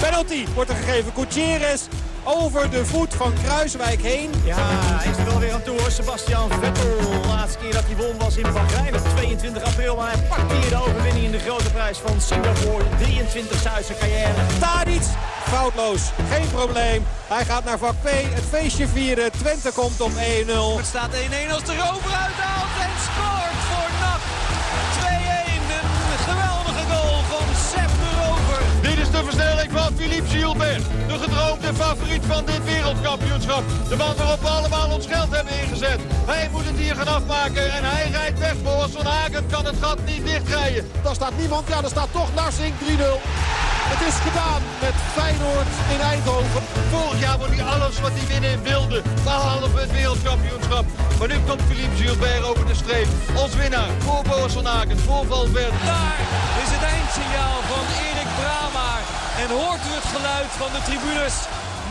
Penalty wordt er gegeven. Gutierrez over de voet van Kruiswijk heen. Ja, hij is er wel weer aan toe hoor. Sebastian Vettel. De laatste keer dat hij won was in Bahrein op 22 april. Maar hij pakt hier de overwinning in de grote prijs van Singapore. 23 Zuidse carrière. Tadic, foutloos. Geen probleem. Hij gaat naar vak P. Het feestje vieren. Twente komt op 1-0. Het staat 1-1 als de rover uithaalt De gedroomde favoriet van dit wereldkampioenschap. De man waarop we allemaal ons geld hebben ingezet. Hij moet het hier gaan afmaken en hij rijdt weg. Boas van Hagen kan het gat niet dichtrijden. Daar staat niemand. Ja, daar staat toch Narsing 3-0. Het is gedaan met Feyenoord in Eindhoven. Vorig jaar won hij alles wat hij winnen wilde. Behalve het wereldkampioenschap. Maar nu komt Philippe Gilbert over de streep. Als winnaar voor Boas van Hagen, voor Valverde. Daar is het eindsignaal van Erik Brama. En hoort u het geluid van de tribunes.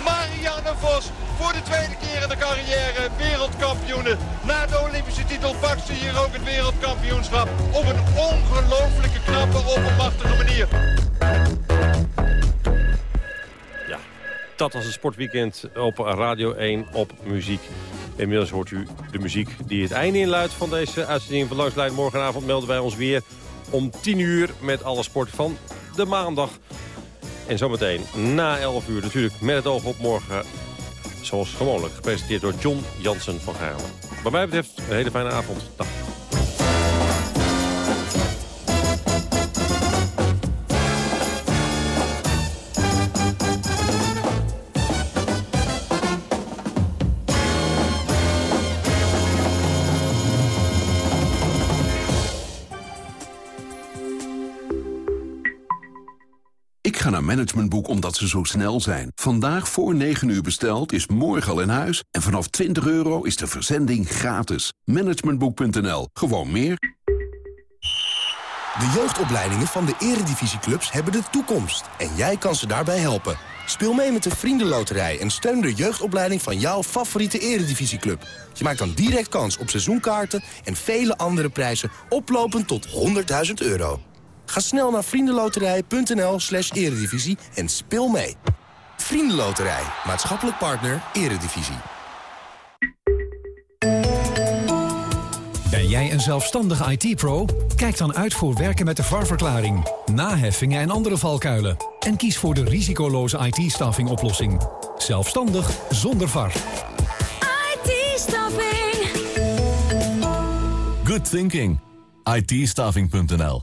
Marianne Vos voor de tweede keer in de carrière wereldkampioene. Na de Olympische titel pakt ze hier ook het wereldkampioenschap. Op een ongelooflijke knappe, oppermachtige manier. Ja, dat was het sportweekend op Radio 1 op muziek. Inmiddels hoort u de muziek die het einde inluidt van deze uitzending van Langslijn. Morgenavond melden wij ons weer om 10 uur met alle sport van de maandag. En zometeen na 11 uur natuurlijk met het oog op morgen. Zoals gewoonlijk gepresenteerd door John Jansen van Galen. Wat mij betreft een hele fijne avond. Dag. Ga naar Managementboek omdat ze zo snel zijn. Vandaag voor 9 uur besteld is morgen al in huis. En vanaf 20 euro is de verzending gratis. Managementboek.nl. Gewoon meer. De jeugdopleidingen van de eredivisieclubs hebben de toekomst. En jij kan ze daarbij helpen. Speel mee met de Vriendenloterij en steun de jeugdopleiding van jouw favoriete eredivisieclub. Je maakt dan direct kans op seizoenkaarten en vele andere prijzen oplopend tot 100.000 euro. Ga snel naar vriendenloterij.nl slash eredivisie en speel mee. Vriendenloterij, maatschappelijk partner, eredivisie. Ben jij een zelfstandige IT-pro? Kijk dan uit voor werken met de VAR-verklaring, naheffingen en andere valkuilen. En kies voor de risicoloze IT-staffing oplossing. Zelfstandig zonder VAR. IT-staffing. Good thinking. IT-staffing.nl